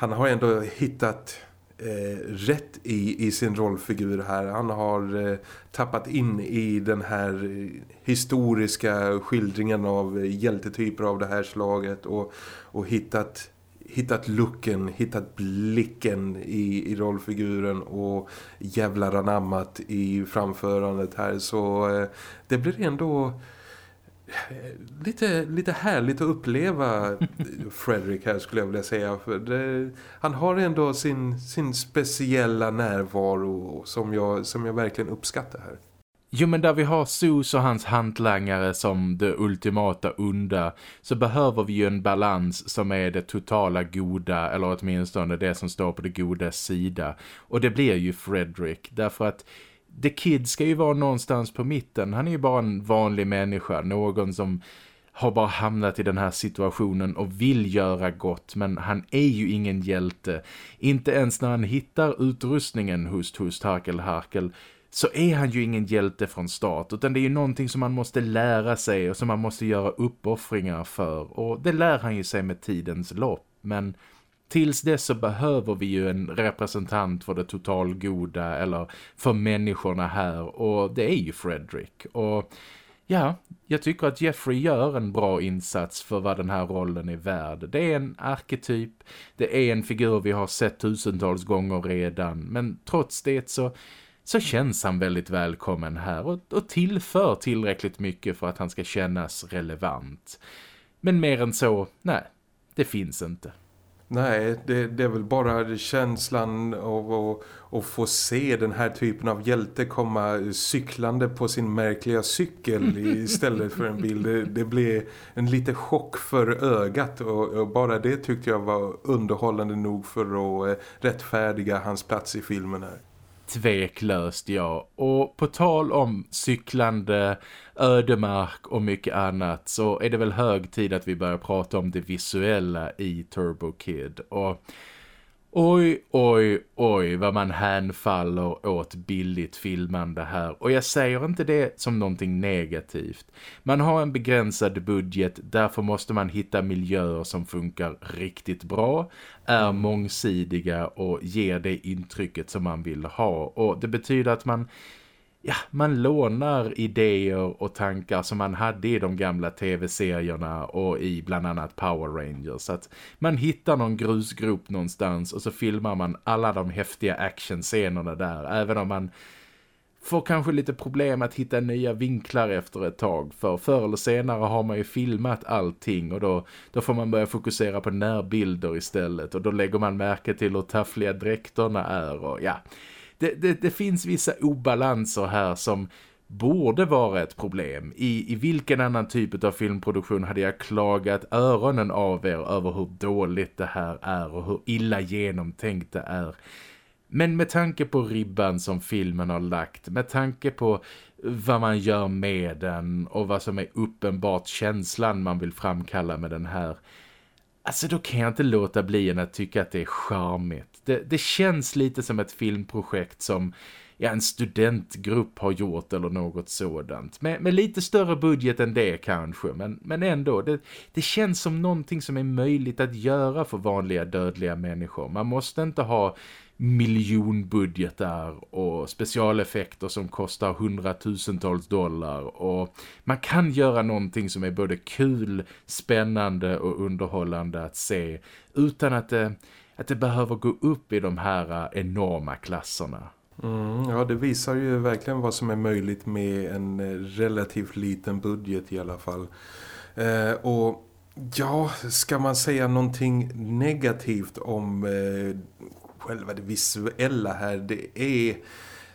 han har ändå hittat eh, rätt i, i sin rollfigur här. Han har eh, tappat in i den här eh, historiska skildringen av eh, hjältetyper av det här slaget och, och hittat hittat looken, hittat blicken i, i rollfiguren och jävlar anammat i framförandet här så eh, det blir ändå lite, lite härligt att uppleva Fredrik här skulle jag vilja säga. För det, han har ändå sin, sin speciella närvaro som jag, som jag verkligen uppskattar här. Jo men där vi har Sus och hans hantlangare som det ultimata onda så behöver vi ju en balans som är det totala goda eller åtminstone det som står på det goda sida. Och det blir ju Fredrik därför att The Kid ska ju vara någonstans på mitten. Han är ju bara en vanlig människa. Någon som har bara hamnat i den här situationen och vill göra gott. Men han är ju ingen hjälte. Inte ens när han hittar utrustningen hos hos Harkel Harkel så är han ju ingen hjälte från start utan det är ju någonting som man måste lära sig och som man måste göra uppoffringar för och det lär han ju sig med tidens lopp men Tills dess så behöver vi ju en representant för det totalgoda eller för människorna här och det är ju Fredrik. Och ja, jag tycker att Jeffrey gör en bra insats för vad den här rollen är värd. Det är en arketyp, det är en figur vi har sett tusentals gånger redan men trots det så så känns han väldigt välkommen här och, och tillför tillräckligt mycket för att han ska kännas relevant. Men mer än så, nej, det finns inte. Nej, det, det, är väl bara känslan av att få se den här typen av hjälte komma cyklande på sin märkliga cykel [LAUGHS] istället för en bil. Det, det blev en lite chock för ögat och, och, bara det tyckte jag var underhållande nog för att eh, rättfärdiga hans plats i filmen här. Tveklöst, ja. Och på tal om cyklande, ödemark och mycket annat så är det väl hög tid att vi börjar prata om det visuella i Turbo Kid. Och Oj, oj, oj vad man hänfaller åt billigt filmande här. Och jag säger inte det som någonting negativt. Man har en begränsad budget, därför måste man hitta miljöer som funkar riktigt bra, är mångsidiga och ger det intrycket som man vill ha. Och det betyder att man ja, man lånar idéer och tankar som man hade i de gamla tv-serierna och i bland annat Power Rangers. Att man hittar någon grusgrop någonstans och så filmar man alla de häftiga actionscenerna där. Även om man får kanske lite problem att hitta nya vinklar efter ett tag. För förr eller senare har man ju filmat allting och då, då får man börja fokusera på närbilder istället. Och då lägger man märke till hur taffliga dräkterna är och ja... Det, det, det finns vissa obalanser här som borde vara ett problem. I, I vilken annan typ av filmproduktion hade jag klagat öronen av er över hur dåligt det här är och hur illa genomtänkt det är. Men med tanke på ribban som filmen har lagt, med tanke på vad man gör med den och vad som är uppenbart känslan man vill framkalla med den här. Alltså då kan jag inte låta bli än att tycka att det är charmigt. Det, det känns lite som ett filmprojekt som ja, en studentgrupp har gjort eller något sådant. Med, med lite större budget än det kanske, men, men ändå. Det, det känns som någonting som är möjligt att göra för vanliga dödliga människor. Man måste inte ha miljonbudgetar och specialeffekter som kostar hundratusentals dollar och man kan göra någonting som är både kul, spännande och underhållande att se utan att det, att det behöver gå upp i de här eh, enorma klasserna. Mm, ja, det visar ju verkligen vad som är möjligt med en eh, relativt liten budget i alla fall. Eh, och ja, ska man säga någonting negativt om eh, själva det visuella här, det är...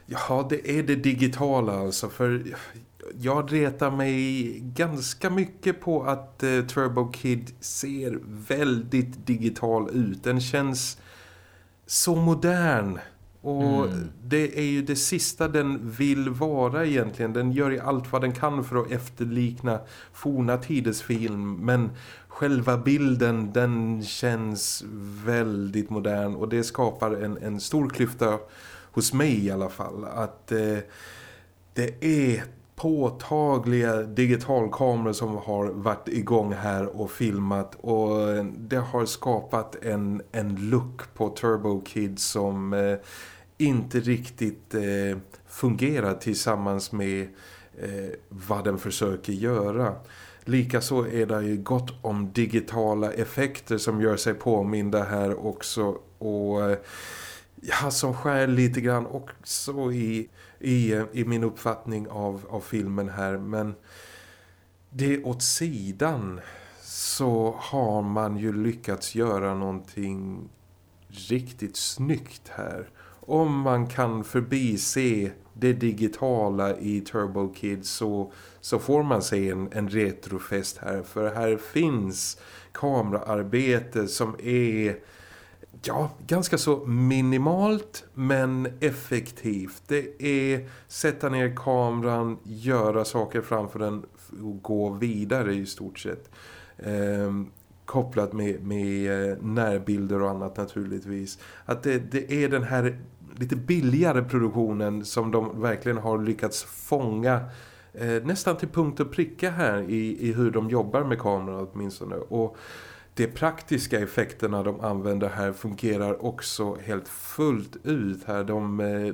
Ja, det är det digitala alltså, för jag retar mig ganska mycket på att eh, Turbo Kid ser väldigt digital ut. Den känns så modern och mm. det är ju det sista den vill vara egentligen. Den gör ju allt vad den kan för att efterlikna forna tiders film. Men själva bilden den känns väldigt modern. Och det skapar en, en stor klyfta hos mig i alla fall. Att eh, det är påtagliga digitalkameror som har varit igång här och filmat och det har skapat en, en look på Turbo Kid som eh, inte riktigt eh, fungerar tillsammans med eh, vad den försöker göra. Likaså är det ju gott om digitala effekter som gör sig påminda här också. Och eh, ja, som skär lite grann också i, i, eh, i min uppfattning av, av filmen här. Men det åt sidan så har man ju lyckats göra någonting riktigt snyggt här. Om man kan förbise det digitala i Turbo Kids så, så får man se en, en retrofest här. För här finns kameraarbete som är ja, ganska så minimalt men effektivt. Det är sätta ner kameran, göra saker framför den och gå vidare i stort sett. Ehm, kopplat med, med eh, närbilder och annat naturligtvis. Att det, det är den här lite billigare produktionen som de verkligen har lyckats fånga eh, nästan till punkt och pricka här i, i hur de jobbar med kameran åtminstone. Och de praktiska effekterna de använder här fungerar också helt fullt ut här. De eh,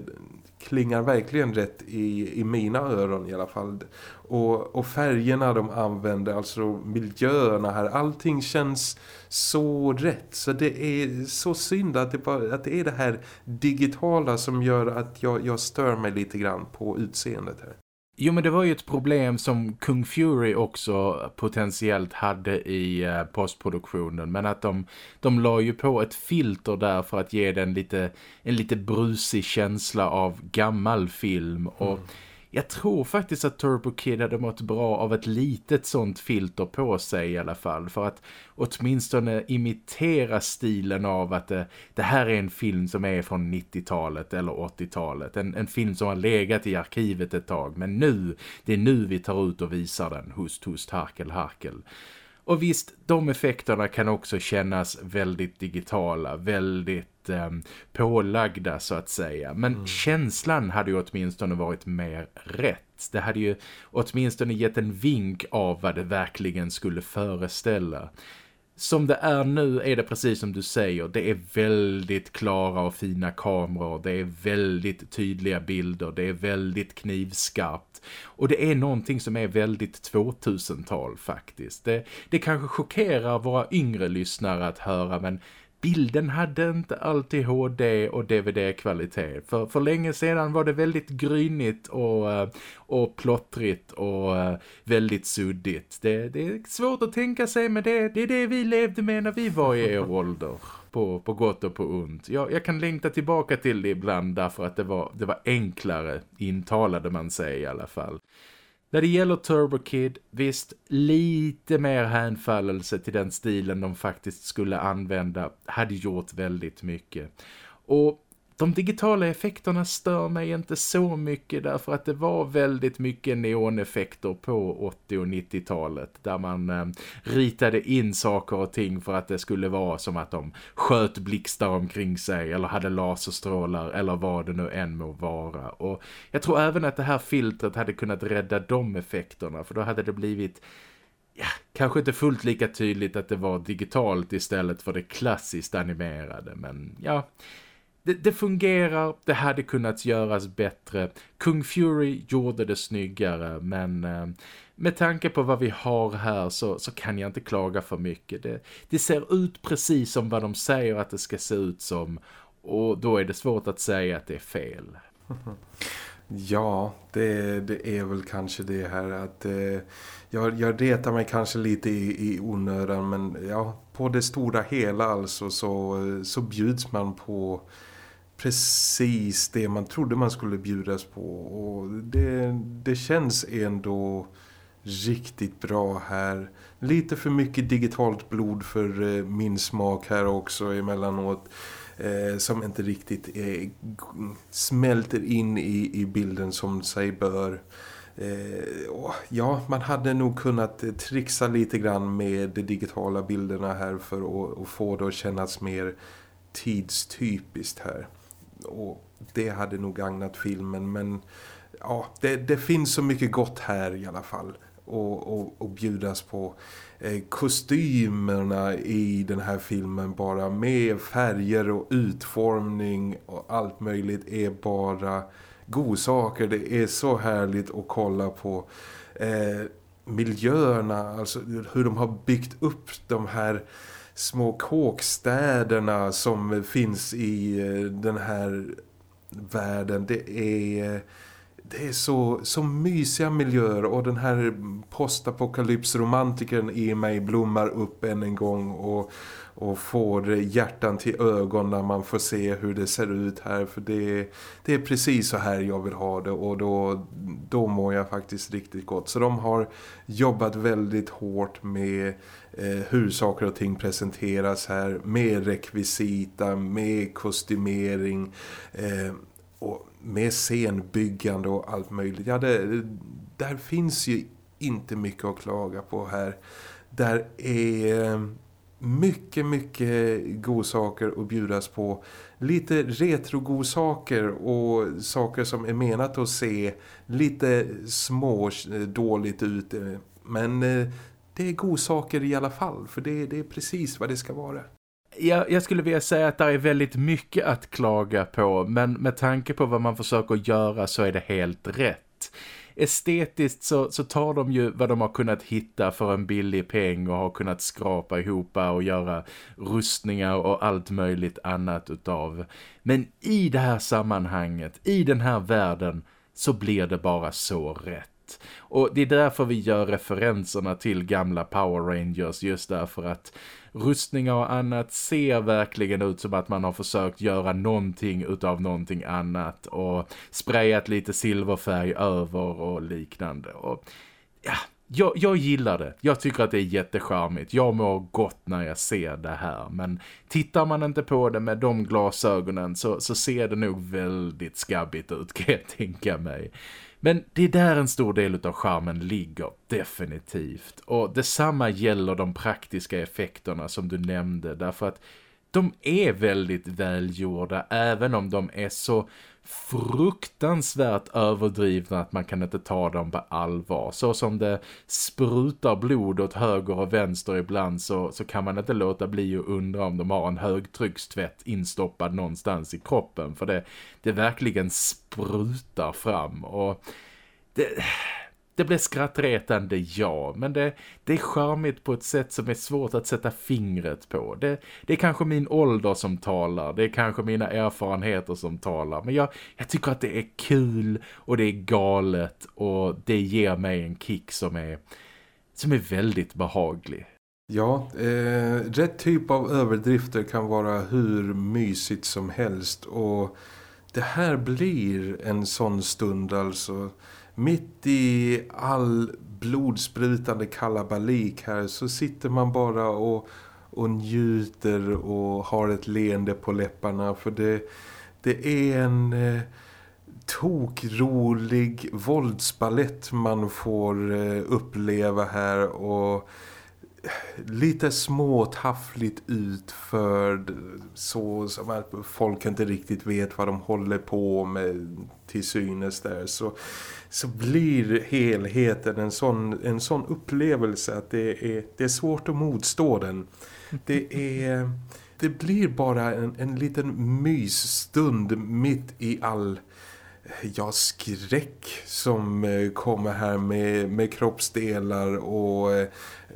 klingar verkligen rätt i, i mina öron i alla fall. Och, och färgerna de använder, alltså miljöerna här, allting känns så rätt. Så det är så synd att det, bara, att det är det här digitala som gör att jag, jag stör mig lite grann på utseendet här. Jo men det var ju ett problem som Kung Fury också potentiellt hade i eh, postproduktionen. Men att de, de la ju på ett filter där för att ge den lite, en lite brusig känsla av gammal film. Och mm jag tror faktiskt att Turbo Kid hade mått bra av ett litet sånt filter på sig i alla fall. För att åtminstone imitera stilen av att det, det här är en film som är från 90-talet eller 80-talet. En, en film som har legat i arkivet ett tag. Men nu, det är nu vi tar ut och visar den. Hust, hust, harkel, harkel. Och visst, de effekterna kan också kännas väldigt digitala, väldigt eh, pålagda så att säga. Men mm. känslan hade ju åtminstone varit mer rätt. Det hade ju åtminstone gett en vink av vad det verkligen skulle föreställa. Som det är nu är det precis som du säger. Det är väldigt klara och fina kameror. Det är väldigt tydliga bilder. Det är väldigt knivskarpt. Och det är någonting som är väldigt 2000-tal faktiskt. Det, det kanske chockerar våra yngre lyssnare att höra men bilden hade inte alltid HD och DVD-kvalitet. För, för länge sedan var det väldigt grynigt och, eh, och plottrigt och eh, väldigt suddigt. Det, det är svårt att tänka sig men det, det är det vi levde med när vi var i er ålder. På, på gott och på ont. Jag, jag kan längta tillbaka till det ibland därför att det var, det var enklare intalade man sig i alla fall. När det gäller Turbo Kid, visst, lite mer hänfallelse till den stilen de faktiskt skulle använda hade gjort väldigt mycket. Och de digitala effekterna stör mig inte så mycket därför att det var väldigt mycket neoneffekter på 80- och 90-talet där man eh, ritade in saker och ting för att det skulle vara som att de sköt blixtar omkring sig eller hade laserstrålar eller vad det nu än må vara. Och jag tror även att det här filtret hade kunnat rädda de effekterna för då hade det blivit ja, kanske inte fullt lika tydligt att det var digitalt istället för det klassiskt animerade men ja det, det, fungerar, det hade kunnat göras bättre. Kung Fury gjorde det snyggare men eh, med tanke på vad vi har här så, så kan jag inte klaga för mycket. Det, det ser ut precis som vad de säger att det ska se ut som och då är det svårt att säga att det är fel. [LAUGHS] Ja, det, det är väl kanske det här att eh, jag, jag retar mig kanske lite i, i onödan men ja, på det stora hela alltså så, så bjuds man på precis det man trodde man skulle bjudas på och det, det känns ändå riktigt bra här. Lite för mycket digitalt blod för eh, min smak här också emellanåt eh, som inte riktigt är, smälter in i, i bilden som sig bör. Eh, ja, man hade nog kunnat eh, trixa lite grann med de digitala bilderna här för att, att få det att kännas mer tidstypiskt här och det hade nog gagnat filmen men ja, det, det finns så mycket gott här i alla fall och, och, och bjudas på eh, kostymerna i den här filmen bara med färger och utformning och allt möjligt är bara godsaker. Det är så härligt att kolla på eh, miljöerna, alltså hur de har byggt upp de här små kåkstäderna som finns i eh, den här världen. Det är, eh, det är så, så mysiga miljöer och den här postapokalypsromantiken i mig blommar upp än en gång och, och får hjärtan till ögon när man får se hur det ser ut här för det, det är precis så här jag vill ha det och då, då mår jag faktiskt riktigt gott. Så de har jobbat väldigt hårt med Eh, hur saker och ting presenteras här med rekvisita, med kostymering eh, och med scenbyggande och allt möjligt. Ja, det, där finns ju inte mycket att klaga på här. Där är eh, mycket, mycket godsaker att bjudas på. Lite retrogodsaker och saker som är menat att se lite små eh, dåligt ut. Men eh, det är godsaker i alla fall för det, det är precis vad det ska vara. Jag, jag skulle vilja säga att det är väldigt mycket att klaga på men med tanke på vad man försöker göra så är det helt rätt. Estetiskt så, så tar de ju vad de har kunnat hitta för en billig peng och har kunnat skrapa ihop och göra rustningar och allt möjligt annat utav. Men i det här sammanhanget, i den här världen så blir det bara så rätt. Och det är därför vi gör referenserna till gamla Power Rangers just därför att rustningar och annat ser verkligen ut som att man har försökt göra någonting utav någonting annat och sprayat lite silverfärg över och liknande. Och ja, jag, jag gillar det. Jag tycker att det är jättecharmigt. Jag mår gott när jag ser det här. Men tittar man inte på det med de glasögonen så, så ser det nog väldigt skabbigt ut kan jag tänka mig. Men det är där en stor del av charmen ligger, definitivt. Och detsamma gäller de praktiska effekterna som du nämnde, därför att de är väldigt välgjorda även om de är så fruktansvärt överdrivna att man kan inte ta dem på allvar. Så som det sprutar blod åt höger och vänster ibland så, så kan man inte låta bli att undra om de har en högtryckstvätt instoppad någonstans i kroppen. För det, det verkligen sprutar fram och det, det blir skrattretande, ja. Men det, det är charmigt på ett sätt som är svårt att sätta fingret på. Det, det är kanske min ålder som talar. Det är kanske mina erfarenheter som talar. Men jag, jag tycker att det är kul och det är galet. Och det ger mig en kick som är, som är väldigt behaglig. Ja, eh, rätt typ av överdrifter kan vara hur mysigt som helst. Och det här blir en sån stund alltså mitt i all blodsprutande kalabalik här så sitter man bara och, och njuter och har ett leende på läpparna. För det, det är en eh, tokrolig våldsballett man får eh, uppleva här och lite småtaffligt utförd så som att folk inte riktigt vet vad de håller på med till synes där så, så blir helheten en sån, en sån upplevelse att det är, det är svårt att motstå den. Det är det blir bara en, en liten mysstund mitt i all ja, skräck som eh, kommer här med, med kroppsdelar och eh,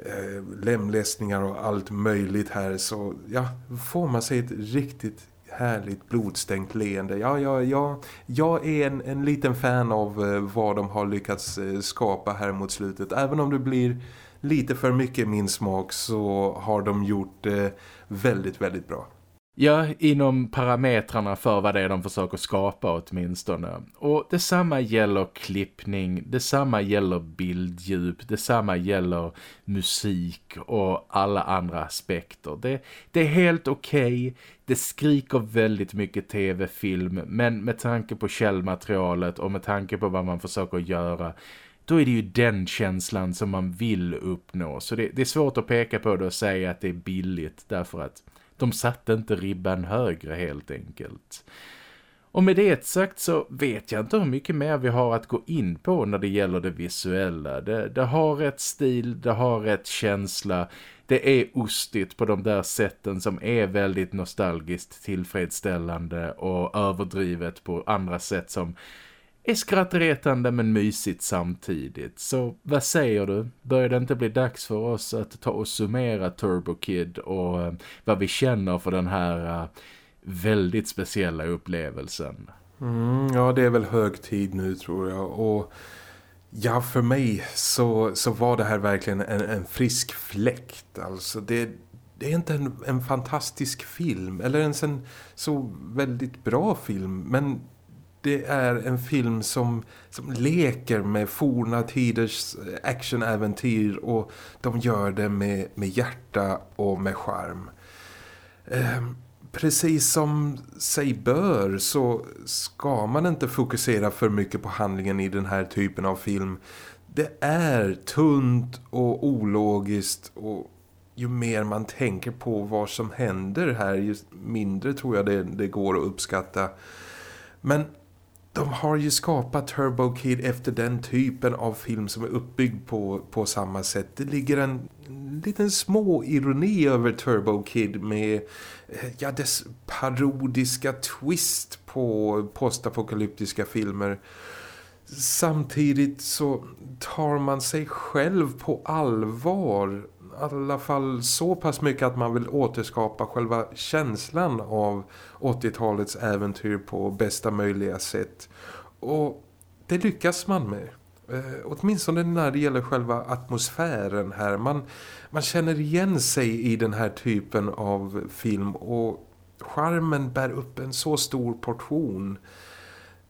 eh, lemlästningar och allt möjligt här så ja, får man sig ett riktigt härligt blodstänkt leende. Ja, ja, ja, jag är en, en liten fan av eh, vad de har lyckats eh, skapa här mot slutet. Även om det blir lite för mycket min smak så har de gjort det väldigt, väldigt bra. Ja, inom parametrarna för vad det är de försöker skapa åtminstone. Och detsamma gäller klippning, detsamma gäller bilddjup, detsamma gäller musik och alla andra aspekter. Det, det är helt okej, okay. det skriker väldigt mycket tv-film men med tanke på källmaterialet och med tanke på vad man försöker göra då är det ju den känslan som man vill uppnå. Så det, det är svårt att peka på det och säga att det är billigt därför att de satte inte ribban högre helt enkelt. Och med det sagt så vet jag inte hur mycket mer vi har att gå in på när det gäller det visuella. Det, det har rätt stil, det har rätt känsla. Det är ostigt på de där sätten som är väldigt nostalgiskt tillfredsställande och överdrivet på andra sätt som är skrattretande men mysigt samtidigt. Så vad säger du? Börjar det inte bli dags för oss att ta och summera Turbo Kid och eh, vad vi känner för den här eh, väldigt speciella upplevelsen? Mm, ja, det är väl hög tid nu tror jag. Och ja, för mig så, så var det här verkligen en, en frisk fläkt. Alltså det, det är inte en, en fantastisk film eller ens en så väldigt bra film. Men det är en film som, som leker med forna tiders eh, actionäventyr och de gör det med, med hjärta och med charm. Eh, precis som sig bör så ska man inte fokusera för mycket på handlingen i den här typen av film. Det är tunt och ologiskt och ju mer man tänker på vad som händer här ju mindre tror jag det, det går att uppskatta. Men de har ju skapat Turbo Kid efter den typen av film som är uppbyggd på, på samma sätt. Det ligger en liten små ironi över Turbo Kid med eh, ja, dess parodiska twist på postapokalyptiska filmer. Samtidigt så tar man sig själv på allvar alla fall så pass mycket att man vill återskapa själva känslan av 80-talets äventyr på bästa möjliga sätt. Och det lyckas man med. Eh, åtminstone när det gäller själva atmosfären här. Man, man känner igen sig i den här typen av film och charmen bär upp en så stor portion-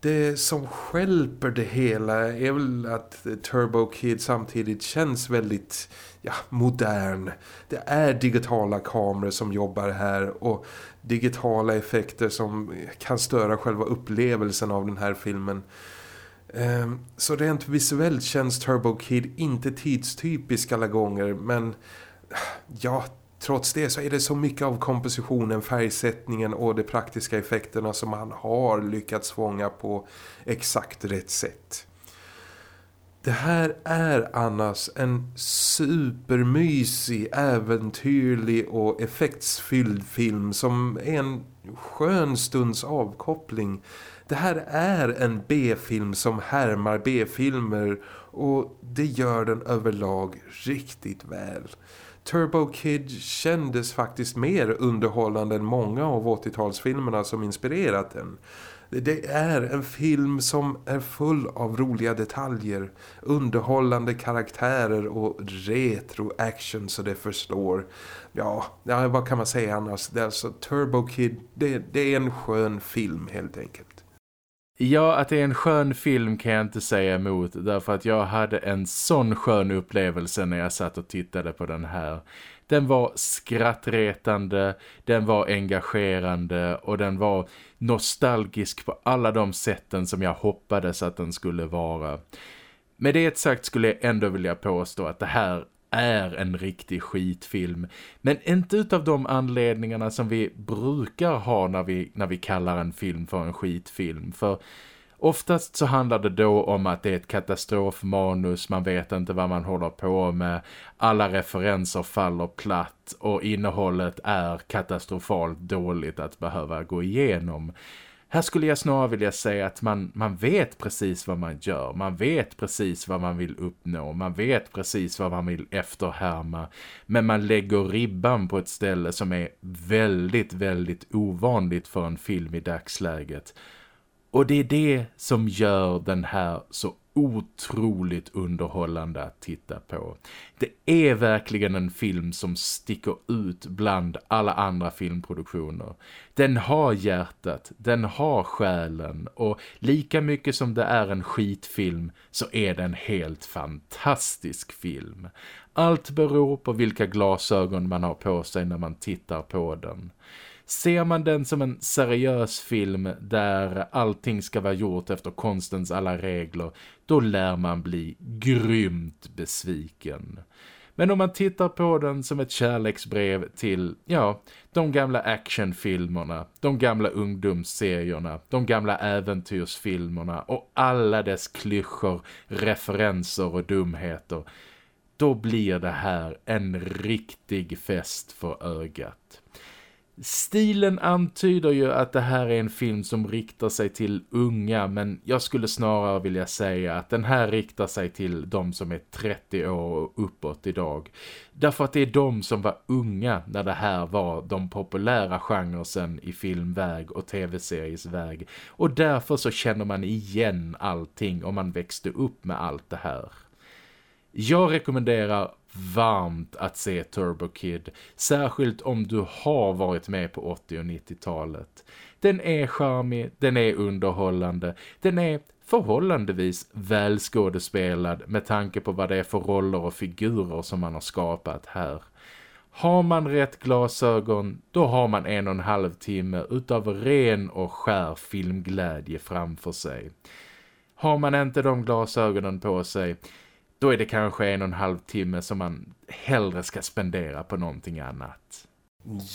det som skälper det hela är väl att Turbo Kid samtidigt känns väldigt ja, modern. Det är digitala kameror som jobbar här och digitala effekter som kan störa själva upplevelsen av den här filmen. Ehm, så rent visuellt känns Turbo Kid inte tidstypisk alla gånger men ja, trots det så är det så mycket av kompositionen, färgsättningen och de praktiska effekterna som han har lyckats fånga på exakt rätt sätt. Det här är annars en supermysig, äventyrlig och effektsfylld film som är en skön stunds avkoppling. Det här är en B-film som härmar B-filmer och det gör den överlag riktigt väl. Turbo Kid kändes faktiskt mer underhållande än många av 80-talsfilmerna som inspirerat den. Det är en film som är full av roliga detaljer, underhållande karaktärer och retro action så det förstår. Ja, ja vad kan man säga annars? Det är alltså Turbo Kid, det, det är en skön film helt enkelt. Ja, att det är en skön film kan jag inte säga emot därför att jag hade en sån skön upplevelse när jag satt och tittade på den här. Den var skrattretande, den var engagerande och den var nostalgisk på alla de sätten som jag hoppades att den skulle vara. Med det sagt skulle jag ändå vilja påstå att det här är en riktig skitfilm. Men inte utav de anledningarna som vi brukar ha när vi, när vi kallar en film för en skitfilm. För oftast så handlar det då om att det är ett katastrofmanus, man vet inte vad man håller på med. Alla referenser faller platt och innehållet är katastrofalt dåligt att behöva gå igenom. Här skulle jag snarare vilja säga att man, man vet precis vad man gör. Man vet precis vad man vill uppnå. Man vet precis vad man vill efterhärma. Men man lägger ribban på ett ställe som är väldigt, väldigt ovanligt för en film i dagsläget. Och det är det som gör den här så otroligt underhållande att titta på. Det är verkligen en film som sticker ut bland alla andra filmproduktioner. Den har hjärtat, den har själen och lika mycket som det är en skitfilm så är det en helt fantastisk film. Allt beror på vilka glasögon man har på sig när man tittar på den. Ser man den som en seriös film där allting ska vara gjort efter konstens alla regler, då lär man bli grymt besviken. Men om man tittar på den som ett kärleksbrev till, ja, de gamla actionfilmerna, de gamla ungdomsserierna, de gamla äventyrsfilmerna och alla dess klyschor, referenser och dumheter, då blir det här en riktig fest för ögat. Stilen antyder ju att det här är en film som riktar sig till unga men jag skulle snarare vilja säga att den här riktar sig till de som är 30 år och uppåt idag. Därför att det är de som var unga när det här var de populära genresen i filmväg och tv-seriesväg och därför så känner man igen allting om man växte upp med allt det här. Jag rekommenderar varmt att se Turbo Kid, särskilt om du har varit med på 80- och 90-talet. Den är charmig, den är underhållande, den är förhållandevis välskådespelad med tanke på vad det är för roller och figurer som man har skapat här. Har man rätt glasögon, då har man en och en halv timme utav ren och skär filmglädje framför sig. Har man inte de glasögonen på sig, då är det kanske en och en halv timme som man hellre ska spendera på någonting annat.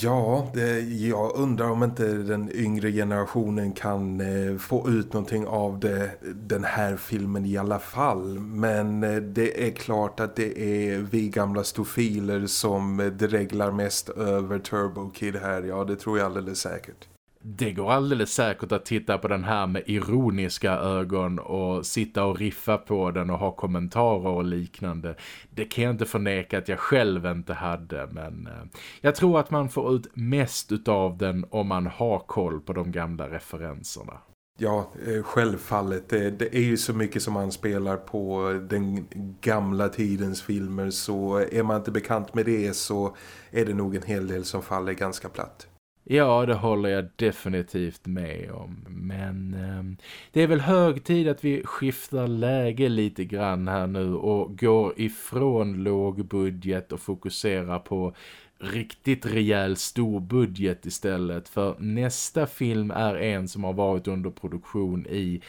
Ja, det, jag undrar om inte den yngre generationen kan eh, få ut någonting av det, den här filmen i alla fall. Men eh, det är klart att det är vi gamla stofiler som eh, dreglar mest över Turbo Kid här. Ja, det tror jag alldeles säkert. Det går alldeles säkert att titta på den här med ironiska ögon och sitta och riffa på den och ha kommentarer och liknande. Det kan jag inte förneka att jag själv inte hade men eh, jag tror att man får ut mest av den om man har koll på de gamla referenserna. Ja, eh, självfallet. Det, det, är ju så mycket som man spelar på den gamla tidens filmer så är man inte bekant med det så är det nog en hel del som faller ganska platt. Ja, det håller jag definitivt med om. Men eh, det är väl hög tid att vi skiftar läge lite grann här nu och går ifrån låg budget och fokuserar på riktigt rejäl stor budget istället. För nästa film är en som har varit under produktion i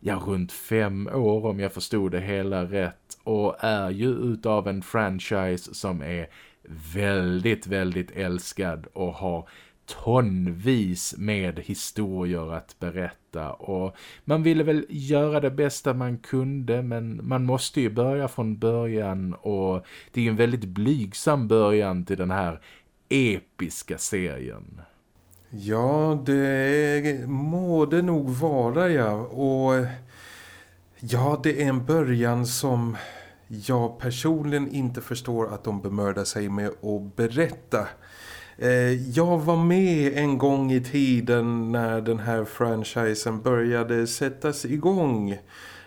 ja, runt fem år om jag förstod det hela rätt. Och är ju utav en franchise som är väldigt, väldigt älskad och har tonvis med historier att berätta och man ville väl göra det bästa man kunde men man måste ju börja från början och det är en väldigt blygsam början till den här episka serien. Ja, det må det nog vara ja och Ja, det är en början som jag personligen inte förstår att de bemördar sig med att berätta. Eh, jag var med en gång i tiden när den här franchisen började sättas igång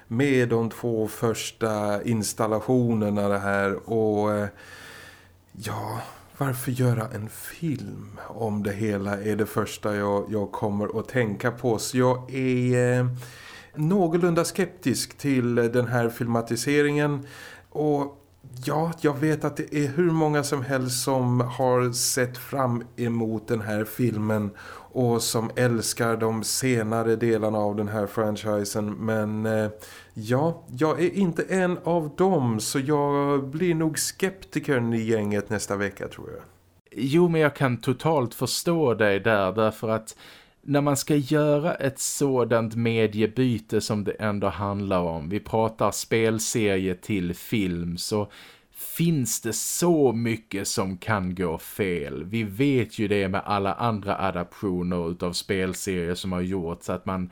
med de två första installationerna det här. Och eh, ja, varför göra en film om det hela är det första jag, jag kommer att tänka på. Så jag är eh, någorlunda skeptisk till den här filmatiseringen. Och ja, jag vet att det är hur många som helst som har sett fram emot den här filmen och som älskar de senare delarna av den här franchisen men eh, ja, jag är inte en av dem så jag blir nog skeptikern i gänget nästa vecka tror jag. Jo, men jag kan totalt förstå dig där därför att när man ska göra ett sådant mediebyte som det ändå handlar om, vi pratar spelserie till film, så finns det så mycket som kan gå fel. Vi vet ju det med alla andra adaptioner utav spelserier som har gjorts att man,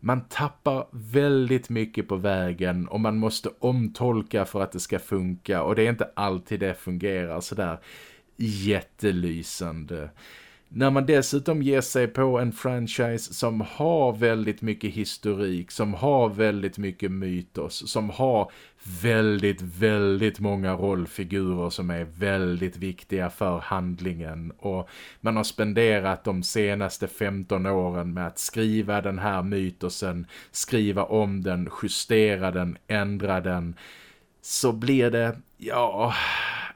man tappar väldigt mycket på vägen och man måste omtolka för att det ska funka och det är inte alltid det fungerar sådär jättelysande. När man dessutom ger sig på en franchise som har väldigt mycket historik, som har väldigt mycket mytos, som har väldigt, väldigt många rollfigurer som är väldigt viktiga för handlingen och man har spenderat de senaste 15 åren med att skriva den här mytosen, skriva om den, justera den, ändra den så blir det, ja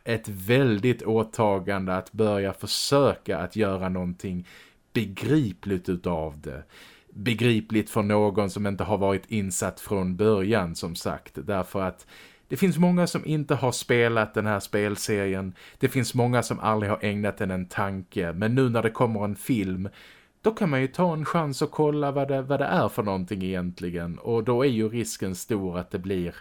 ett väldigt åtagande att börja försöka att göra någonting begripligt utav det. Begripligt för någon som inte har varit insatt från början som sagt. Därför att det finns många som inte har spelat den här spelserien. Det finns många som aldrig har ägnat den en tanke. Men nu när det kommer en film då kan man ju ta en chans och kolla vad det, vad det är för någonting egentligen. Och då är ju risken stor att det blir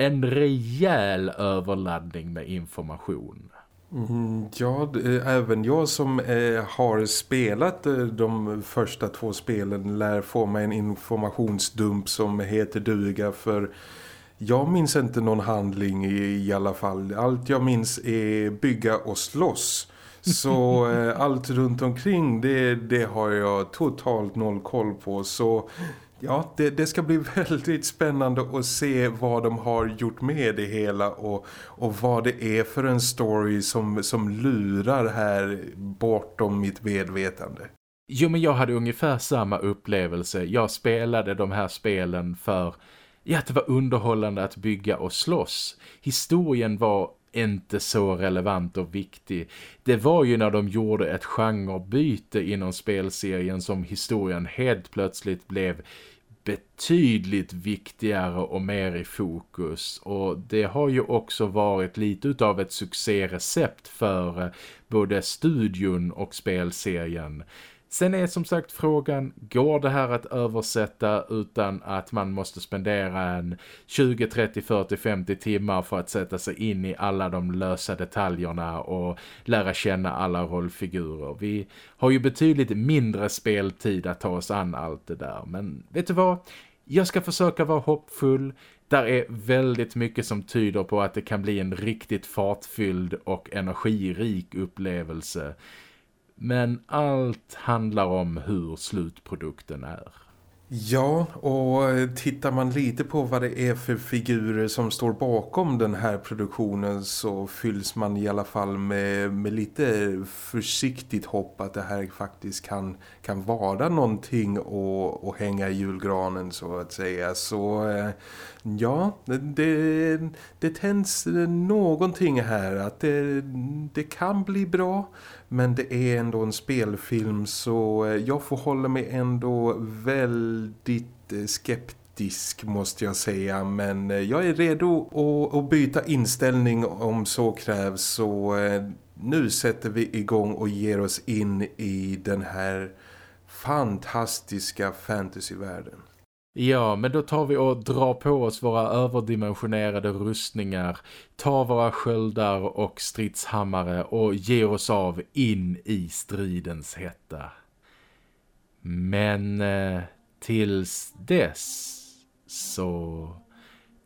en rejäl överladdning med information. Mm, ja, även jag som eh, har spelat eh, de första två spelen lär få mig en informationsdump som heter duga för jag minns inte någon handling i, i alla fall. Allt jag minns är bygga och slåss. Så [LAUGHS] eh, allt runt omkring det, det har jag totalt noll koll på. Så Ja, det, det, ska bli [LAUGHS] väldigt spännande att se vad de har gjort med det hela och, och vad det är för en story som, som lurar här bortom mitt medvetande. Jo, men jag hade ungefär samma upplevelse. Jag spelade de här spelen för ja, att det var underhållande att bygga och slåss. Historien var inte så relevant och viktig. Det var ju när de gjorde ett genrebyte inom spelserien som historien helt plötsligt blev betydligt viktigare och mer i fokus och det har ju också varit lite av ett succérecept för eh, både studion och spelserien. Sen är som sagt frågan, går det här att översätta utan att man måste spendera en 20, 30, 40, 50 timmar för att sätta sig in i alla de lösa detaljerna och lära känna alla rollfigurer. Vi har ju betydligt mindre speltid att ta oss an allt det där. Men vet du vad? Jag ska försöka vara hoppfull. Där är väldigt mycket som tyder på att det kan bli en riktigt fartfylld och energirik upplevelse. Men allt handlar om hur slutprodukten är. Ja, och tittar man lite på vad det är för figurer som står bakom den här produktionen så fylls man i alla fall med, med lite försiktigt hopp att det här faktiskt kan, kan vara någonting att, och hänga i julgranen så att säga. Så eh, ja, det, det tänds någonting här att det, det kan bli bra men det är ändå en spelfilm så eh, jag får hålla mig ändå väldigt eh, skeptisk måste jag säga. Men eh, jag är redo att, byta inställning om så krävs så nu sätter vi igång och ger oss in i den här fantastiska fantasyvärlden. Ja, men då tar vi och drar på oss våra överdimensionerade rustningar, tar våra sköldar och stridshammare och ger oss av in i stridens hetta. Men eh, tills dess så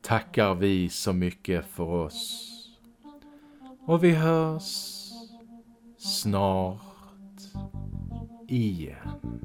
tackar vi så mycket för oss. Och vi hörs snart igen.